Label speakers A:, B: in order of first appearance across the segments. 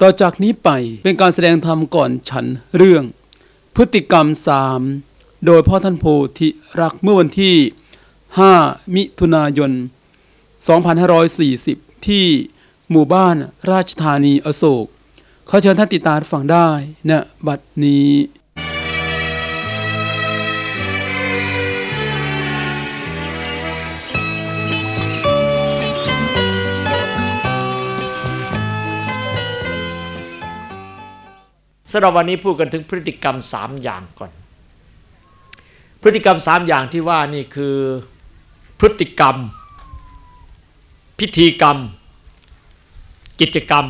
A: ต่อจากนี้ไปเป็นการแสดงธรรมก่อนฉันเรื่อง พฤติกรรมสามโดยพ่อท่านโพธิรักเมื่อวันที่ 5 มิถุนายน 2540 ที่หมู่บ้านราชธานีอโศกขอเชิญท่านติดตามฟังได้ณบัดนี้
B: สำหรับวันนี้พูดกันถึงพฤติกรรมสามอย่างก่อน พฤติกรรมสามอย่างที่ว่านี่คือพฤติกรรม พิธีกรรม กิจกรรม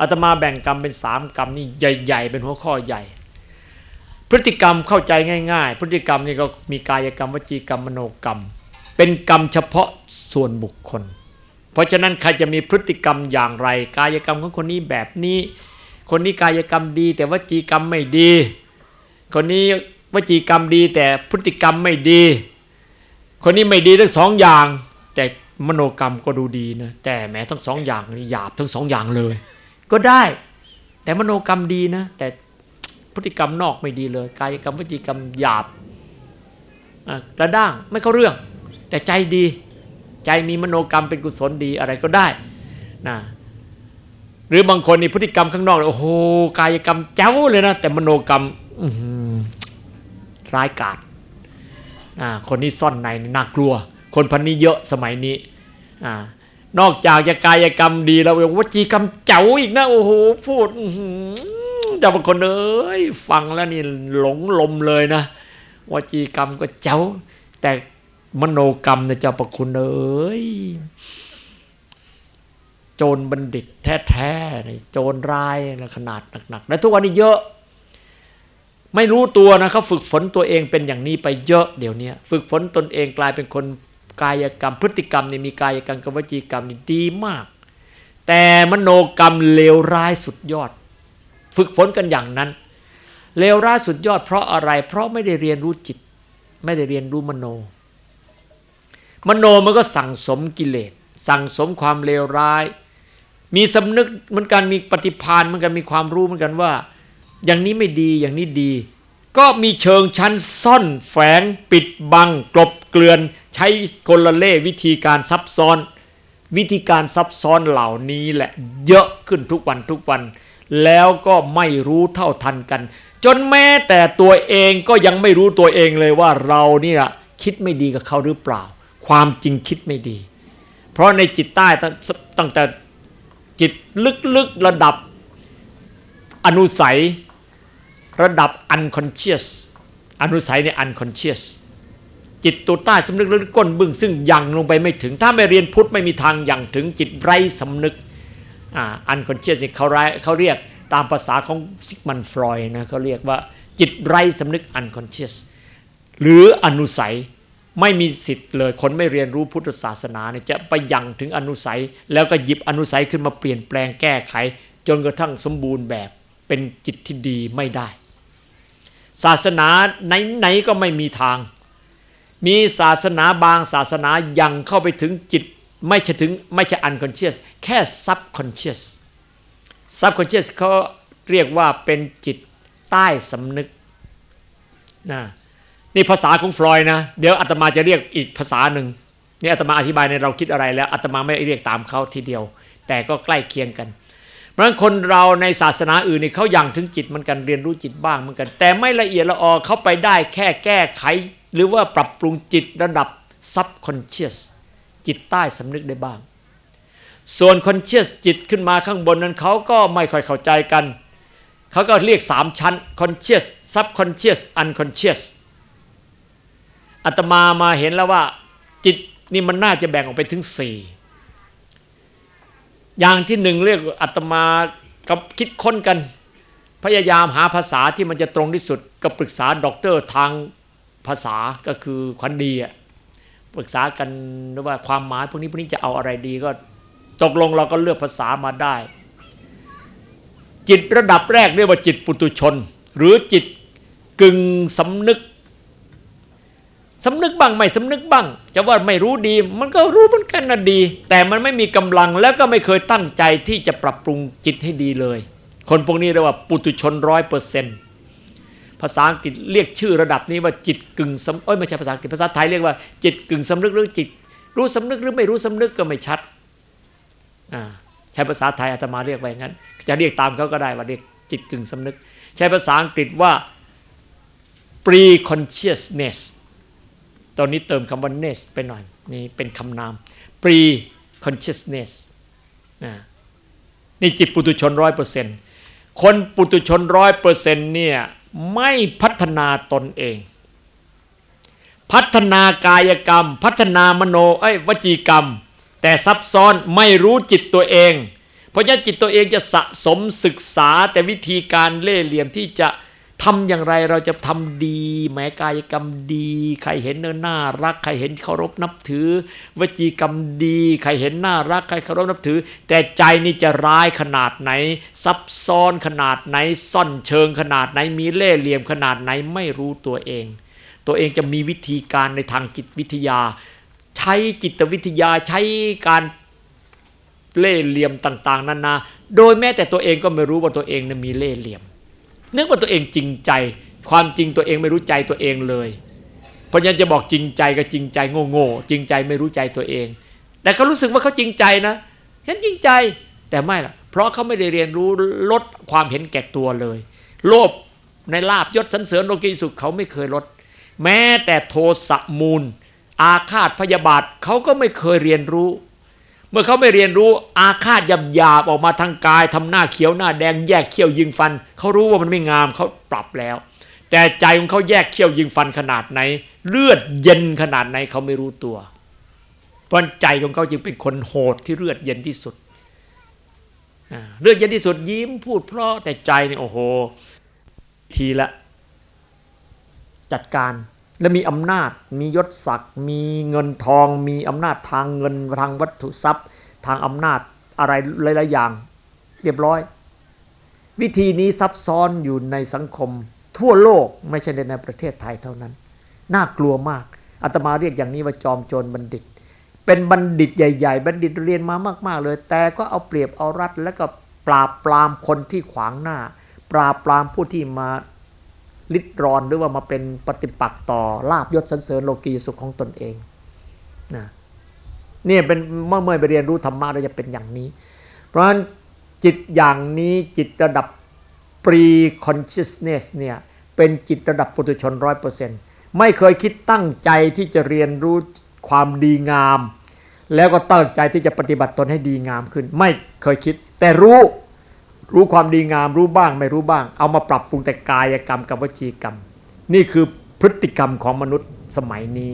B: อาตมาแบ่งกรรมเป็นสามกรรมนี่ใหญ่ ๆ เป็นหัวข้อใหญ่ พฤติกรรมเข้าใจง่าย ๆ พฤติกรรมนี่ก็มีกายกรรมวจีกรรมมโนกรรม เป็นกรรมเฉพาะส่วนบุคคล เพราะฉะนั้นใครจะมีพฤติกรรมอย่างไร กายกรรมของคนนี้แบบนี้ คนนี้กายกรรมดี แต่วจีกรรมไม่ดี คนนี้วจีกรรมดี แต่พฤติกรรมไม่ดี คนนี้ไม่ดีทั้งสองอย่าง แต่มโนกรรมก็ดูดีนะแต่แม้ทั้งสองอย่างนี่หยาบทั้งสองอย่างเลย ก็ได้ แต่มโนกรรมดีนะ แต่พฤติกรรมนอกไม่ดีเลย กายกรรมวจีกรรมหยาบกระด้างไม่เข้าเรื่อง แต่ใจดี ใจมีมโนกรรมเป็นกุศลดีอะไรก็ได้นะ หรือบางคนนี่พฤติกรรมข้างนอกโอ้โหกายกรรมเจ้าเลยนะแต่มโนกรรมร้ายกาจคนนี้ซ่อนในน่ากลัว คนพันนี้เยอะสมัยนี้อนอกจากจะกายกรรมดีแล้วยังวจีกรรมเจ้าอีกนะโอ้โหพูดอื้อหือแต่บางคนเอ้ยฟังแล้วนี่หลงลมเลยนะวจีกรรมก็เจ้า แต่มโนกรรมนะเจ้าประคุณเอ้ย โจรบัณฑิตแท้ๆนี่โจรร้ายขนาดหนักๆและทุกวันนี้เยอะ ไม่รู้ตัวนะเขาฝึกฝนตัวเองเป็นอย่างนี้ไปเยอะเดี๋ยวนี้ฝึกฝนตนเองกลายเป็นคนกายกรรมพฤติกรรมนี่มีกายกรรมกับวจีกรรมนี่ดีมาก แต่มโนกรรมเลวร้ายสุดยอด ฝึกฝนกันอย่างนั้นเลวร้ายสุดยอดเพราะอะไร เพราะไม่ได้เรียนรู้จิต ไม่ได้เรียนรู้มโน มโนมันก็สั่งสมกิเลส สั่งสมความเลวร้าย มีสำนึกเหมือนกันมีปฏิภาณเหมือนกันมีความรู้เหมือนกันว่า อย่างนี้ไม่ดีอย่างนี้ดี ก็มีเชิงชั้นซ่อนแฝงปิดบัง กลบเกลื่อน ใช้กลเล่วิธีการซับซ้อน วิธีการซับซ้อนเหล่านี้แหละเยอะขึ้นทุกวันทุกวัน แล้วก็ไม่รู้เท่าทันกัน จนแม้แต่ตัวเองก็ยังไม่รู้ตัวเองเลยว่าเราเนี่ยคิดไม่ดีกับเขาหรือเปล่า ความจริงคิดไม่ดี เพราะในจิตใต้ตั้งแต่ จิตลึกๆระดับอนุสัย ระดับ unconscious อนุสัยใน unconscious จิตตัวใต้สำนึกลึกๆก้นบึ้งซึ่งยังลงไปไม่ถึง ถ้าไม่เรียนพุทธไม่มีทางยังถึงจิตไร้สำนึกอ่า unconscious เขาเขาเรียกตามภาษาของซิกมันฟรอยนะเขาเรียกว่าจิตไร้สำนึก unconscious หรืออนุสัย ไม่มีสิทธิ์เลย คนไม่เรียนรู้พุทธศาสนาเนี่ยจะไปยังถึงอนุสัย แล้วก็หยิบอนุสัยขึ้นมาเปลี่ยนแปลงแก้ไข จนกระทั่งสมบูรณ์แบบเป็นจิตที่ดีไม่ได้ ศาสนาไหนๆก็ไม่มีทาง มีศาสนาบางศาสนายังเข้าไปถึงจิตไม่ใช่ถึงไม่ใช่ unconscious แค่ subconscious subconscious เขาเรียกว่าเป็นจิตใต้สำนึกนะ นี่ภาษาของฟรอยนะ เดี๋ยวอาตมาจะเรียกอีกภาษาหนึ่งนี่อาตมาอธิบายในเราคิดอะไรแล้วอาตมาไม่เรียกตามเขาทีเดียว แต่ก็ใกล้เคียงกัน เพราะฉะนั้นคนเราในศาสนาอื่นนี่เขาอยังถึงจิตมันกันเรียนรู้จิตบ้างเหมือนกัน แต่ไม่ละเอียดละออเขาไปได้แค่แก้ไข หรือว่าปรับปรุงจิตระดับ subconscious จิตใต้สำนึกได้บ้าง ส่วน conscious จิตขึ้นมาข้างบนนั้นเขาก็ไม่ค่อยเข้าใจกันเขาก็เรียกสามชั้น conscious subconscious unconscious อาตมามาเห็นแล้วว่า จิตนี่มันน่าจะแบ่งออกไปถึงสี่อย่างที่หนึ่งเรียกอาตมากับคิดค้นกัน พยายามหาภาษาที่มันจะตรงที่สุดก็ปรึกษาด็อกเตอร์ทางภาษาก็คือควันดีอะปรึกษากันว่าความหมายพวกนี้พวกนี้จะเอาอะไรดีก็ตกลงเราก็เลือกภาษามาได้ จิตระดับแรกเรียกว่าจิตปุตุชน หรือจิตกึ่งสำนึก สำนึกบ้างไม่สำนึกบ้าง จะว่าไม่รู้ดี มันก็รู้เหมือนกันนะดี แต่มันไม่มีกำลังแล้วก็ไม่เคยตั้งใจที่จะปรับปรุงจิตให้ดีเลย คนพวกนี้เรียกว่าปุตุชนร้อยเปอร์เซ็นต์ภาษาอังกฤษเรียกชื่อระดับนี้ว่าจิตกึ่งสำเอ้ยไม่ใช่ภาษาอังกฤษภาษาไทยเรียกว่าจิตกึ่งสำนึกหรือจิต รู้สำนึกหรือไม่รู้สำนึกก็ไม่ชัดอ่าใช้ภาษาไทยอาตมาเรียกไว้งั้น จะเรียกตามเขาก็ได้ว่าเรียกจิตกึ่งสำนึก ใช้ภาษาอังกฤษว่า pre consciousness ตอนนี้เติมคำว่า ness ไปหน่อย นี่เป็นคำนาม pre consciousness นะนี่จิตปุตุชนร้อยเปอร์เซ็นต์คนปุตุชนร้อยเปอร์เซ็นต์เนี่ยไม่พัฒนาตนเอง พัฒนากายกรรม พัฒนามโนเอ้ยวจีกรรม แต่ซับซ้อนไม่รู้จิตตัวเอง เพราะฉะนั้นจิตตัวเองจะสะสมศึกษาแต่วิธีการเล่ห์เหลี่ยมที่จะ ทำอย่างไรเราจะทำดีแม้กายกรรมดี ใครเห็นเนินน่ารัก ใครเห็นเคารพนับถือ วจีกรรมดี ใครเห็นน่ารัก ใครเคารพนับถือ แต่ใจนี่จะร้ายขนาดไหน ซับซ้อนขนาดไหน ซ่อนเชิงขนาดไหน มีเล่ห์เหลี่ยมขนาดไหนไม่รู้ตัวเอง ตัวเองจะมีวิธีการในทางจิตวิทยา ใช้จิตวิทยาใช้การเล่ห์เหลี่ยมต่าง ๆนานาโดยแม้แต่ตัวเองก็ไม่รู้ว่าตัวเองนั้นมีเล่ห์เหลี่ยม นึกว่าตัวเองจริงใจ ความจริงตัวเองไม่รู้ใจตัวเองเลย เพราะฉะนั้นจะบอกจริงใจก็จริงใจโง่ๆจริงใจไม่รู้ใจตัวเอง แต่เขารู้สึกว่าเขาจริงใจนะเห็นจริงใจแต่ไม่ล่ะ เพราะเขาไม่ได้เรียนรู้ลดความเห็นแก่ตัวเลย โลภในลาบยศสันเสริญโลกีสุขเขาไม่เคยลด แม้แต่โทสะมูล อาฆาตพยาบาทเขาก็ไม่เคยเรียนรู้ เมื่อเขาไม่เรียนรู้อาฆาตหยาบหยาบออกมาทางกายทำหน้าเขียวหน้าแดงแยกเขี้ยวยิงฟัน เขารู้ว่ามันไม่งามเขาปรับแล้ว แต่ใจของเขาแยกเขี้ยวยิงฟันขนาดไหน เลือดเย็นขนาดไหนเขาไม่รู้ตัว เพราะใจของเขาจึงเป็นคนโหดที่เลือดเย็นที่สุดเลือดเย็นที่สุดยิ้มพูดเพราะแต่ใจนี่โอ้โห ทีละ จัดการ และมีอำนาจ มียศศักดิ์ มีเงินทอง มีอำนาจทางเงินทางวัตถุทรัพย์ ทางอำนาจอะไรหลายๆอย่าง เรียบร้อย วิธีนี้ซับซ้อนอยู่ในสังคม ทั่วโลกไม่ใช่ในประเทศไทยเท่านั้น น่ากลัวมากอาตมาเรียกอย่างนี้ว่าจอมโจรบัณฑิต เป็นบัณฑิตใหญ่ ๆ บัณฑิตเรียนมามาก ๆ เลย แต่ก็เอาเปรียบเอารัดแล้วก็ปราบปรามคนที่ขวางหน้า ปราบปรามผู้ที่มา ลิดรอนหรือว่ามาเป็นปฏิปักษ์ต่อลาบยศสันเสริญโลกีสุขของตนเองนะนี่เป็นเมื่อเมื่อไปเรียนรู้ธรรมะเราจะเป็นอย่างนี้ เพราะฉะนั้นจิตอย่างนี้จิตระดับ pre consciousness เนี่ยเป็นจิตระดับปุถุชนร้อยเปอร์เซ็นต์ไม่เคยคิดตั้งใจที่จะเรียนรู้ความดีงาม แล้วก็ตั้งใจที่จะปฏิบัติตนให้ดีงามขึ้น ไม่เคยคิด แต่รู้ รู้ความดีงามรู้บ้างไม่รู้บ้าง เอามาปรับปรุงแต่กายกรรมกับวจีกรรม นี่คือพฤติกรรมของมนุษย์สมัยนี้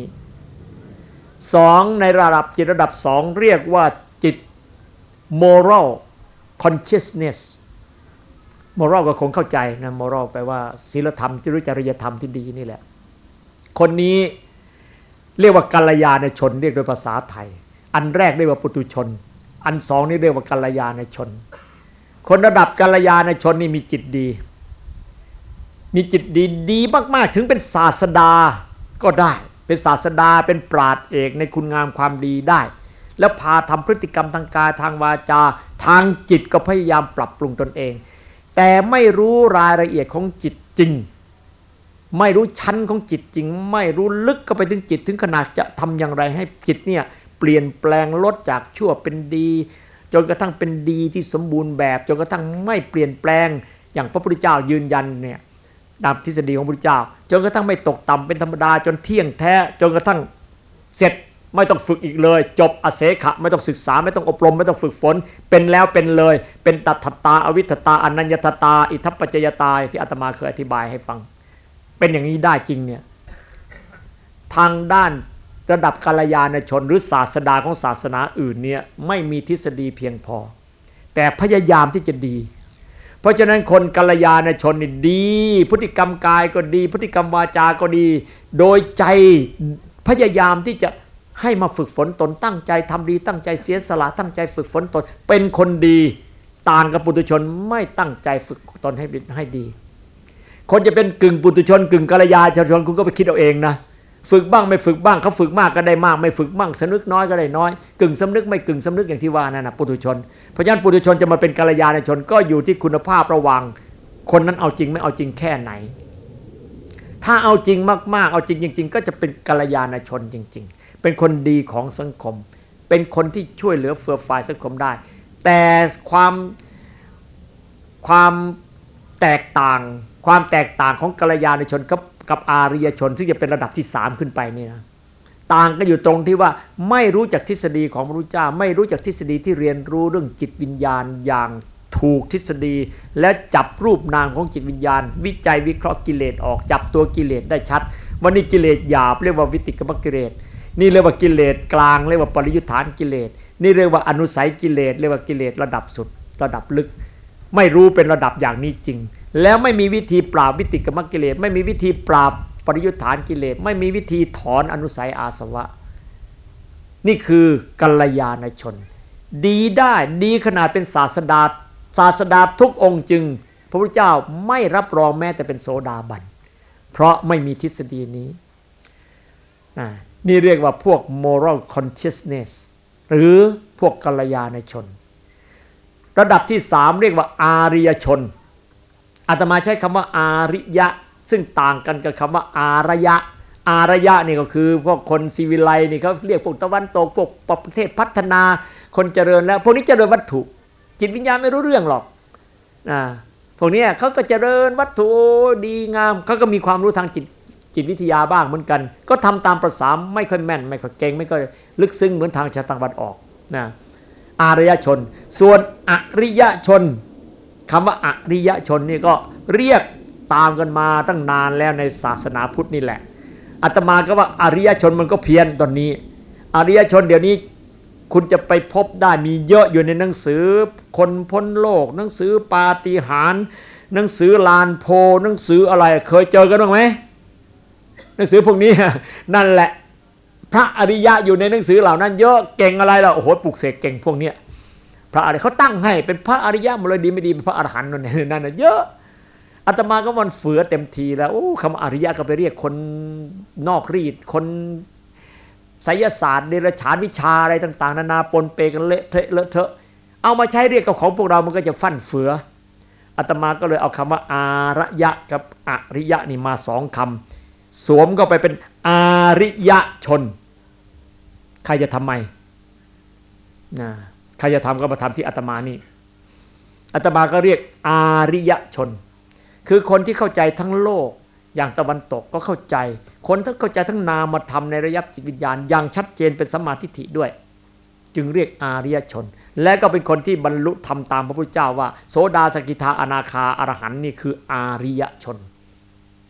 B: สองในระดับจิตระดับสองเรียกว่าจิต moral consciousness moral ก็คงเข้าใจนะ moral แปลว่าศีลธรรมจริยจริยธรรมที่ดีนี่แหละ คนนี้เรียกว่ากัลยาณชนเรียกโดยภาษาไทย อันแรกเรียกว่าปุตุชน อันสองนี่เรียกว่ากัลยาณชน คนระดับกัลยาณชนนี่มีจิตดี มีจิตดีดีมากๆ ถึงเป็นศาสดาก็ได้ เป็นศาสดาเป็นปราดเอกในคุณงามความดีได้ แล้วพาทำพฤติกรรมทางกายทางวาจา ทางจิตก็พยายามปรับปรุงตนเอง แต่ไม่รู้รายละเอียดของจิตจริง ไม่รู้ชั้นของจิตจริง ไม่รู้ลึกเข้าไปถึงจิตถึงขนาดจะทำอย่างไรให้จิตเนี่ยเปลี่ยนแปลงลดจากชั่วเป็นดี จนกระทั่งเป็นดีที่สมบูรณ์แบบ จนกระทั่งไม่เปลี่ยนแปลง อย่างพระพุทธเจ้ายืนยันเนี่ยตามทฤษฎีของพระพุทธเจ้า จนกระทั่งไม่ตกต่ำเป็นธรรมดาจนเที่ยงแท้ จนกระทั่งเสร็จไม่ต้องฝึกอีกเลย จบอเสขะไม่ต้องศึกษาไม่ต้องอบรม ไม่ต้องฝึกฝน เป็นแล้วเป็นเลย เป็นตัทตาอวิทตาอนัญญตตา อิทัปปัจจยตาที่อาตมาเคยอธิบายให้ฟัง เป็นอย่างนี้ได้จริงเนี่ยทางด้าน ระดับกาลยานชนหรือศาสดาของศาสนาอื่นเนี่ยไม่มีทฤษฎีเพียงพอ แต่พยายามที่จะดี เพราะฉะนั้นคนกาลยานชนนี่ดี พฤติกรรมกายก็ดี พฤติกรรมวาจาก็ดี โดยใจพยายามที่จะให้มาฝึกฝนตนตั้งใจทำดี ตั้งใจเสียสละตั้งใจฝึกฝนตน เป็นคนดีต่างกับปุถุชนไม่ตั้งใจฝึกตนให้ให้ดี คนจะเป็นกึ่งปุถุชน กึ่งกัลยาชนคุณก็ไปคิดเอาเองนะ ฝึกบ้างไม่ฝึกบ้างเขาฝึกมากก็ได้มาก ไม่ฝึกบ้างสำนึกน้อยก็ได้น้อย กึ่งสำนึกไม่กึ่งสำนึกอย่างที่ว่านั่นนะปุถุชน เพราะฉะนั้นปุถุชนจะมาเป็นกัลยาณชนก็อยู่ที่คุณภาพระว่างคนนั้นเอาจริงไม่เอาจริงแค่ไหน ถ้าเอาจริงมากๆ เอาจริงจริง ๆ ก็จะเป็นกัลยาณชนจริง ๆ เป็นคนดีของสังคม เป็นคนที่ช่วยเหลือเฟื่อฟายสังคมได้ แต่ความความแตกต่าง ความแตกต่างของกัลยาณชนกับ กับอาริยชน ซึ่งจะเป็นระดับที่สามขึ้นไปนี่นะต่างกันอยู่ตรงที่ว่าไม่รู้จักทฤษฎีของพระพุทธเจ้า ไม่รู้จักทฤษฎีที่เรียนรู้เรื่องจิตวิญญาณอย่างถูกทฤษฎี และจับรูปนามของจิตวิญญาณ วิจัยวิเคราะห์กิเลสออกจับตัวกิเลสได้ชัดวันนี้กิเลสหยาบเรียกว่าวิติกรรมกิเลสนี่เรียกว่ากิเลสกลางเรียกว่าปริยุทธานกิเลสนี่เรียกว่าอนุสัยกิเลสเรียกว่ากิเลสระดับสุด ระดับลึก ไม่รู้เป็นระดับอย่างนี้จริง แล้วไม่มีวิธีปราบวิติกรรมกิเลส ไม่มีวิธีปราบปริยุทธานกิเลส ไม่มีวิธีถอนอนุสัยอาสวะ นี่คือกัลยาณชน ดีได้ดีขนาดเป็นศาสดาศาสดาทุกองค์จึง พระพุทธเจ้าไม่รับรองแม้แต่เป็นโสดาบัน เพราะไม่มีทฤษฎีนี้ นี่เรียกว่าพวก moral consciousness หรือพวกกัลยาณชน ระดับที่สามเรียกว่าอาริยชน อาตมาใช้คำว่าอาริยะ ซึ่งต่างกันกับคำว่าอารยะ อารยะนี่ก็คือพวกคนซีวิไลนี่เขาเรียกพวกตะวันตกพวกประเทศพัฒนาคนเจริญแล้ว พวกนี้เจริญวัตถุ จิตวิญญาณไม่รู้เรื่องหรอกนะพวกนี้เขาก็เจริญวัตถุดีงามเขาก็มีความรู้ทางจิตจิตวิทยาบ้างเหมือนกัน ก็ทำตามประสามไม่ค่อยแม่น ไม่ค่อยเก่งไม่ค่อยลึกซึ้งเหมือนทางชาตังวันออกนะอารยชน ส่วนอริยชน คำว่าอริยชนนี่ก็เรียกตามกันมาตั้งนานแล้วในศาสนาพุทธนี่แหละอาตมาก็ว่าอริยชนมันก็เพี้ยนตอนนี้ อริยชนเดี๋ยวนี้คุณจะไปพบได้มีเยอะอยู่ในหนังสือคนพ้นโลก หนังสือปาฏิหาริย์หนังสือลานโพหนังสืออะไรเคยเจอกันบ้างไหมหนังสือพวกนี้นั่นแหละ พระอริยะอยู่ในหนังสือเหล่านั้น เยอะเก่งอะไรล่ะโอ้โหปลุกเสกเก่งพวกเนี้ย ระอะไรเขาตั้งให้เป็นพระอริยะมดเลยดีไม่ดีเป็นพระอรหันต์นั่นนั่นเยอะอาตมาก็มันเฟือเต็มทีแล้วโอ้คำอริยะก็ไปเรียกคนนอกรีดคนไสยศาสตร์เดรัจฉานวิชาอะไรต่าง ๆ นานาปนเปกันเละเทะเลอะเทอะ เอามาใช้เรียกกับของพวกเรามันก็จะฟั่นเฟืออาตมาก็เลยเอาคำว่าอารยะกับอริยะนี่มาสองคำสวมก็ไปเป็นอาริยชน ใครจะทำไมนะ ใครจะทำก็มาทำที่อาตมานี่อาตมาก็เรียกอาริยชน คือคนที่เข้าใจทั้งโลกอย่างตะวันตกก็เข้าใจ คนทั้งเข้าใจทั้งนามธรรมในระยับจิตวิญญาณ อย่างชัดเจนเป็นสมาธิิด้วย จึงเรียกอาริยชน และก็เป็นคนที่บรรลุธรรมตามพระพุทธเจ้าว่า โสดาสกิทาอนาคาอรหันนี่คืออาริยชน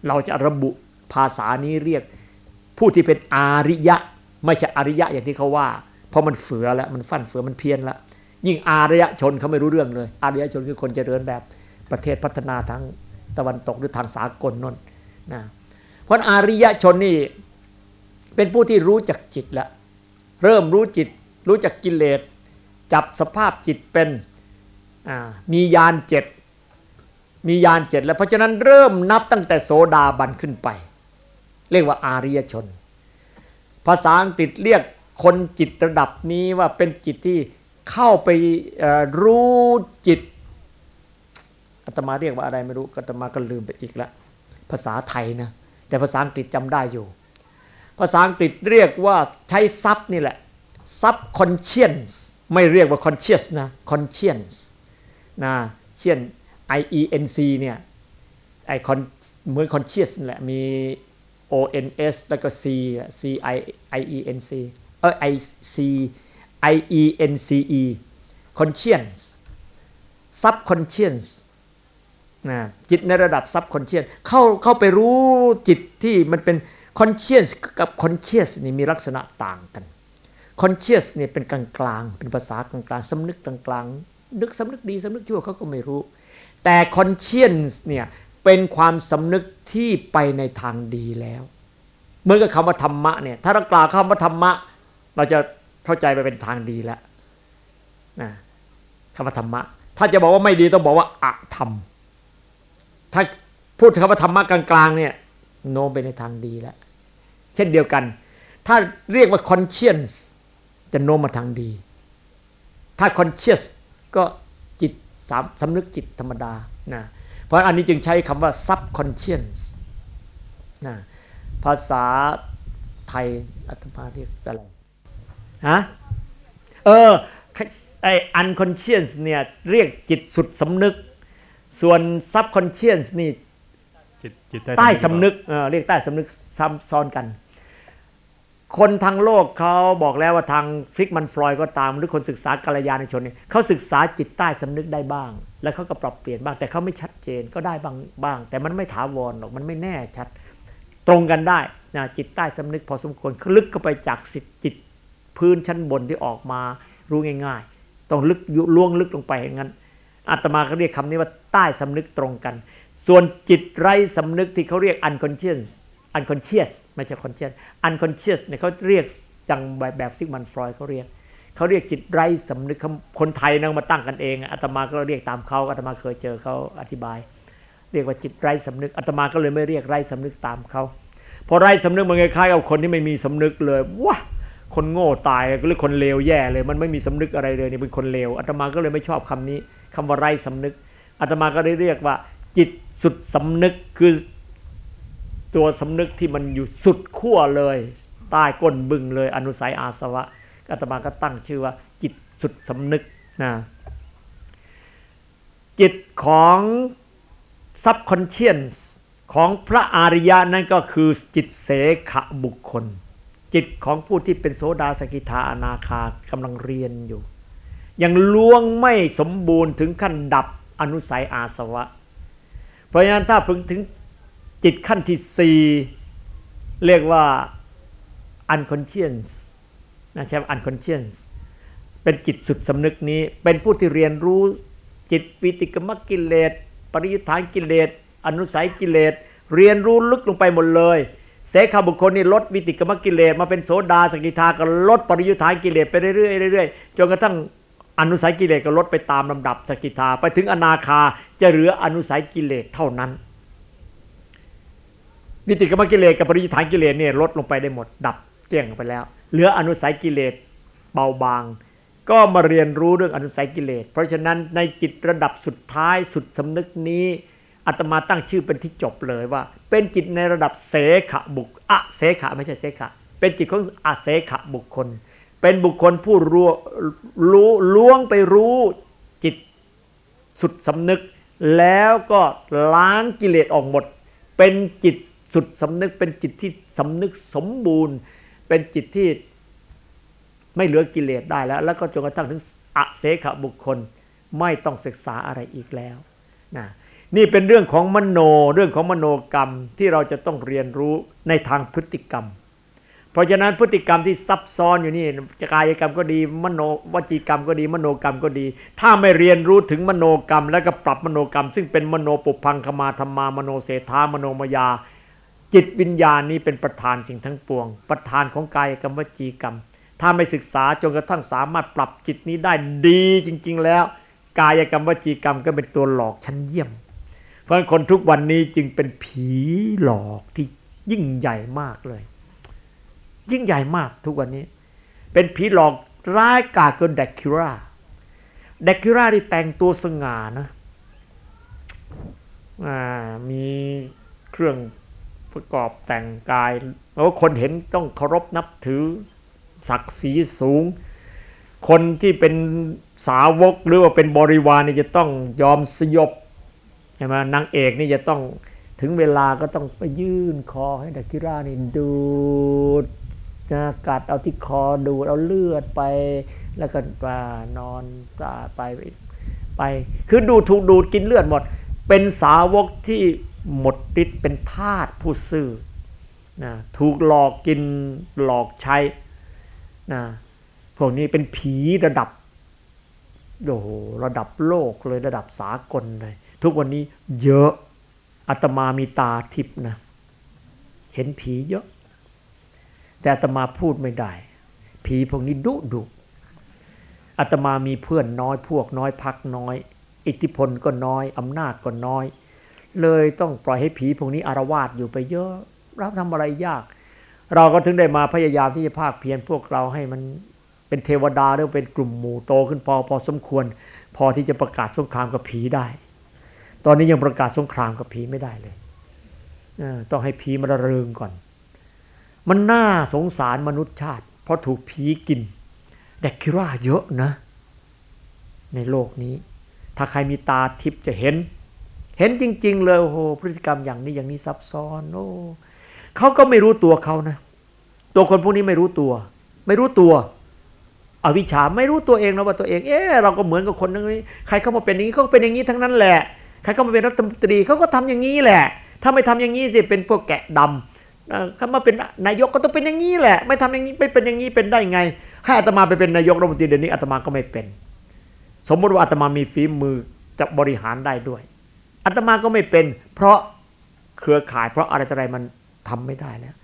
B: เราจะระบุภาษานี้เรียกผู้ที่เป็นอาริยะ ไม่ใช่อริยะอย่างที่เขาว่า เพราะมันเฟือแล้วมันฟั่นเฟือมันเพี้ยนแล้วยิ่งอารยชนเขาไม่รู้เรื่องเลย อารยชนคือคนเจริญแบบประเทศพัฒนาทางตะวันตกหรือทางสากลนนนะเพราะอาริยชนนี่เป็นผู้ที่รู้จักจิตแล้วเริ่มรู้จิตรู้จักกิเลสจับสภาพจิตเป็นมียานเจ็ดมียานเจ็ดแล้วเพราะฉะนั้นเริ่มนับตั้งแต่โสดาบันขึ้นไป เรียกว่าอาริยชน ภาษาอังกฤษเรียก คนจิตระดับนี้ว่าเป็นจิตที่เข้าไปรู้จิตอาตมาเรียกว่าอะไรไม่รู้อาตมาก็ลืมไปอีกแล้วภาษาไทยนะแต่ภาษาอังกฤษจำได้อยู่ ภาษาอังกฤษเรียกว่าใช้ซับนี่แหละซับคอนเชียนส์ไม่เรียกว่าคอนเชียสนะคอนเชียนส์นะเชียน I E N C เนี่ยไอคอนเหมือนคอนเชียสแหละมี O N S แล้วก็ C C I I E N C เออ I C I E N C E conscience subconscious นะจิตในระดับซับคอนเชียสเข้าเข้าไปรู้จิตที่มันเป็นคอนเชียสกับคอนเชียสนี่มีลักษณะต่างกันคอนเชียสเนี่ยเป็นกลางกลางเป็นภาษากลางกลางสำนึกกลางกลางนึกสำนึกดีสำนึกชั่วเขาก็ไม่รู้ แต่คอนเชียสเนี่ยเป็นความสำนึกที่ไปในทางดีแล้ว เมื่อกับคำว่าธรรมะเนี่ยถ้าเรากล่าวคำว่าธรรมะ เราจะเข้าใจไปเป็นทางดีแล้วนะคำว่าธรรมะ ถ้าจะบอกว่าไม่ดีต้องบอกว่าอะธรรม ถ้าพูดคำว่าธรรมะกลางๆเนี่ยโน้มไปในทางดีแล้ว เช่นเดียวกัน ถ้าเรียกว่า conscience จะโน้มมาทางดี ถ้า conscious ก็จิตสามสำนึกจิตธรรมดานะเพราะอันนี้จึงใช้คำว่า subconscious นะภาษาไทยอัตมาเรียกอะไร ฮะเออไอ unconscious เนี่ยเรียกจิตสุดสำนึก ส่วน subconscious นี่
C: จิตจิต
B: ใต้สำนึกเออเรียกใต้สำนึกซ้ำซ้อนกัน คนทางโลกเขาบอกแล้วว่าทางฟิกมันฟลอยก็ตาม หรือคนศึกษากัลยาณชนเนี่ยเขาศึกษาจิตใต้สำนึกได้บ้าง แล้วเขาก็ปรับเปลี่ยนบ้าง แต่เขาไม่ชัดเจนก็ได้บ้างบ้าง แต่มันไม่ถาวรหรอกมันไม่แน่ชัดตรงกันได้นะจิตใต้สำนึกพอสมควรลึกเข้าไปจากสิจิต พื้นชั้นบนที่ออกมารู้ง่าย ๆ ต้องลึกล่วงลึกลงไปอย่างนั้นอาตมาเขาเรียกคำนี้ว่าใต้สำนึกตรงกัน ส่วนจิตไร้สำนึกที่เขาเรียก unconscious unconscious ไม่ใช่ conscious unconscious เนี่ยเขาเรียกจังแบบแบบซิกมันฟรอยเขาเรียกเขาเรียกจิตไร้สำนึกคนไทยนั่งมาตั้งกันเองอาตมาก็เรียกตามเขาอาตมาเคยเจอเขาอธิบาย เรียกว่าจิตไร้สำนึกอาตมาก็เลยไม่เรียกไร้สำนึกตามเขาพอไร้สำนึกมันคล้ายๆกับคนที่ไม่มีสำนึกเลยว้า คนโง่ตายก็เรียกคนเลวแย่เลย มันไม่มีสำนึกอะไรเลยนี่เป็นคนเลวอาตมาก็เลยไม่ชอบคำนี้คำว่าไร้สำนึกอาตมาก็ได้เรียกว่า จิตสุดสำนึกคือตัวสำนึกที่มันอยู่สุดขั้วเลย ใต้ก้นบึงเลยอนุสัยอาสวะอาตมาก็ตั้งชื่อว่า จิตสุดสำนึกนะจิตของ subconscious ของพระอริยะนั่นก็คือจิตเสขบุคคล จิตของผู้ที่เป็นโสดาสกิทาอนาคากำลังเรียนอยู่ ยังล่วงไม่สมบูรณ์ถึงขั้นดับอนุสัยอาสวะ เพราะฉะนั้นถ้าพึงถึงจิตขั้นที่สี่เรียกว่า unconscious นะใช่ไหม unconscious เป็นจิตสุดสำนึกนี้ เป็นผู้ที่เรียนรู้จิตวิติกมกิเลส ปริยุทธานกิเลส อนุสัยกิเลส เรียนรู้ลึกลงไปหมดเลย เสขาบุคคลนี่ลดวิติกมกิเลสมาเป็นโสดาสกิทาก็ลดปริยุทธานกิเลสไปเรื่อยๆเรื่อยๆจนกระทั่งอนุสัยกิเลสก็ลดไปตามลำดับสกิทาไปถึงอนาคาจะเหลืออนุสัยกิเลสเท่านั้น วิติกรรมกิเลสกับปริยุทธานกิเลสเนี่ยลดลงไปได้หมดดับเกลี้ยงไปแล้ว เหลืออนุสัยกิเลสเบาบาง ก็มาเรียนรู้เรื่องอนุสัยกิเลส เพราะฉะนั้นในจิตระดับสุดท้ายสุดสำนึกนี้ อาตมาตั้งชื่อเป็นที่จบเลยว่า เป็นจิตในระดับเสขะบุคอะเสขะไม่ใช่เสขะ เป็นจิตของอาเสขะบุคคล เป็นบุคคลผู้รู้รู้ล้วงไปรู้จิตสุดสำนึก แล้วก็ล้างกิเลสออกหมด เป็นจิตสุดสำนึก เป็นจิตที่สำนึกสมบูรณ์ เป็นจิตที่ไม่เหลือกิเลสได้แล้ว แล้วก็จนกระทั่งถึงอเสขบุคคล ไม่ต้องศึกษาอะไรอีกแล้วนะ นี่เป็นเรื่องของมโนเรื่องของมโนกรรมที่เราจะต้องเรียนรู้ในทางพฤติกรรม เพราะฉะนั้นพฤติกรรมที่ซับซ้อนอยู่นี่กายกรรมก็ดีมโนวจีกรรมก็ดี มโนกรรมก็ดี ถ้าไม่เรียนรู้ถึงมโนกรรม แล้วก็ปรับมโนกรรม ซึ่งเป็นมโนปุพังคมาธรรมามโนเสธามโนมยา จิตวิญญาณนี้เป็นประธานสิ่งทั้งปวง ประธานของกายกรรมวจีกรรม ถ้าไม่ศึกษาจนกระทั่งสามารถปรับจิตนี้ได้ดีจริง ๆ แล้ว กายกรรมวจีกรรมก็เป็นตัวหลอกชั้นเยี่ยม เพราะคนทุกวันนี้จึงเป็นผีหลอกที่ยิ่งใหญ่มากเลย ยิ่งใหญ่มากทุกวันนี้ เป็นผีหลอกร้ายกาจเกินแดกคิราแดกคิราที่แต่งตัวสง่านะมีเครื่องประกอบแต่งกายแล้วคนเห็นต้องเคารพนับถือศักดิ์ศรีสูง คนที่เป็นสาวกหรือว่าเป็นบริวารนี่จะต้องยอมสยบ ใช่ไหมนางเอกนี่จะต้องถึงเวลาก็ต้องไปยื่นคอให้ดักกิรานี่ดูดนะกัดเอาที่คอดูดเอาเลือดไป แล้วก็นอนตาไปไป คือดูถูกดูดกินเลือดหมด เป็นสาวกที่หมดฤทธิ์เป็นทาสผู้ซื่อนะถูกหลอกกินหลอกใช้นะพวกนี้เป็นผีระดับโอ้โหระดับโลกเลยระดับสากลเลย ทุกวันนี้เยอะอาตมามีตาทิพนะ เห็นผีเยอะ แต่อาตมาพูดไม่ได้ ผีพวกนี้ดุดุอาตมามีเพื่อนน้อยพวกน้อยพักน้อย อิทธิพลก็น้อยอำนาจก็น้อย เลยต้องปล่อยให้ผีพวกนี้อารวาสอยู่ไปเยอะรับทำอะไรยาก เราก็ถึงได้มาพยายามที่จะภาคเพียรพวกเราให้มันเป็นเทวดาหรือเป็นกลุ่มหมู่โตขึ้นพอพอสมควร พอที่จะประกาศสงครามกับผีได้ ตอนนี้ยังประกาศสงครามกับผีไม่ได้เลยต้องให้ผีมาระเริงก่อน มันน่าสงสารมนุษยชาติ เพราะถูกผีกินแดกคิราเยอะนะ ในโลกนี้ ถ้าใครมีตาทิพย์จะเห็น เห็นจริง ๆ เลยโอ้โหพฤติกรรมอย่างนี้อย่างนี้ซับซ้อนโอ้เขาก็ไม่รู้ตัวเขานะ ตัวคนพวกนี้ไม่รู้ตัว ไม่รู้ตัวอวิชชาไม่รู้ตัวเองนะว่าตัวเอง เออเราก็เหมือนกับคนนึงใครเข้ามาเป็นอย่างนี้เขาเป็นอย่างนี้ทั้งนั้นแหละ ใครเข้ามาเป็นรัฐมนตรีเขาก็ทำอย่างนี้แหละ ถ้าไม่ทำอย่างนี้สิเป็นพวกแกะดำเขามาเป็นนายกก็ต้องเป็นอย่างนี้แหละ ไม่ทำอย่างนี้ไม่เป็นอย่างนี้เป็นได้ไง ให้อาตมาไปเป็นนายกรัฐมนตรีเดี๋ยวนี้อาตมาก็ไม่เป็น สมมติว่าอาตมามีฝีมือจะบริหารได้ด้วยอาตมาก็ไม่เป็น เพราะเครือข่ายเพราะอะไรอะไรมันทำไม่ได้แล้ว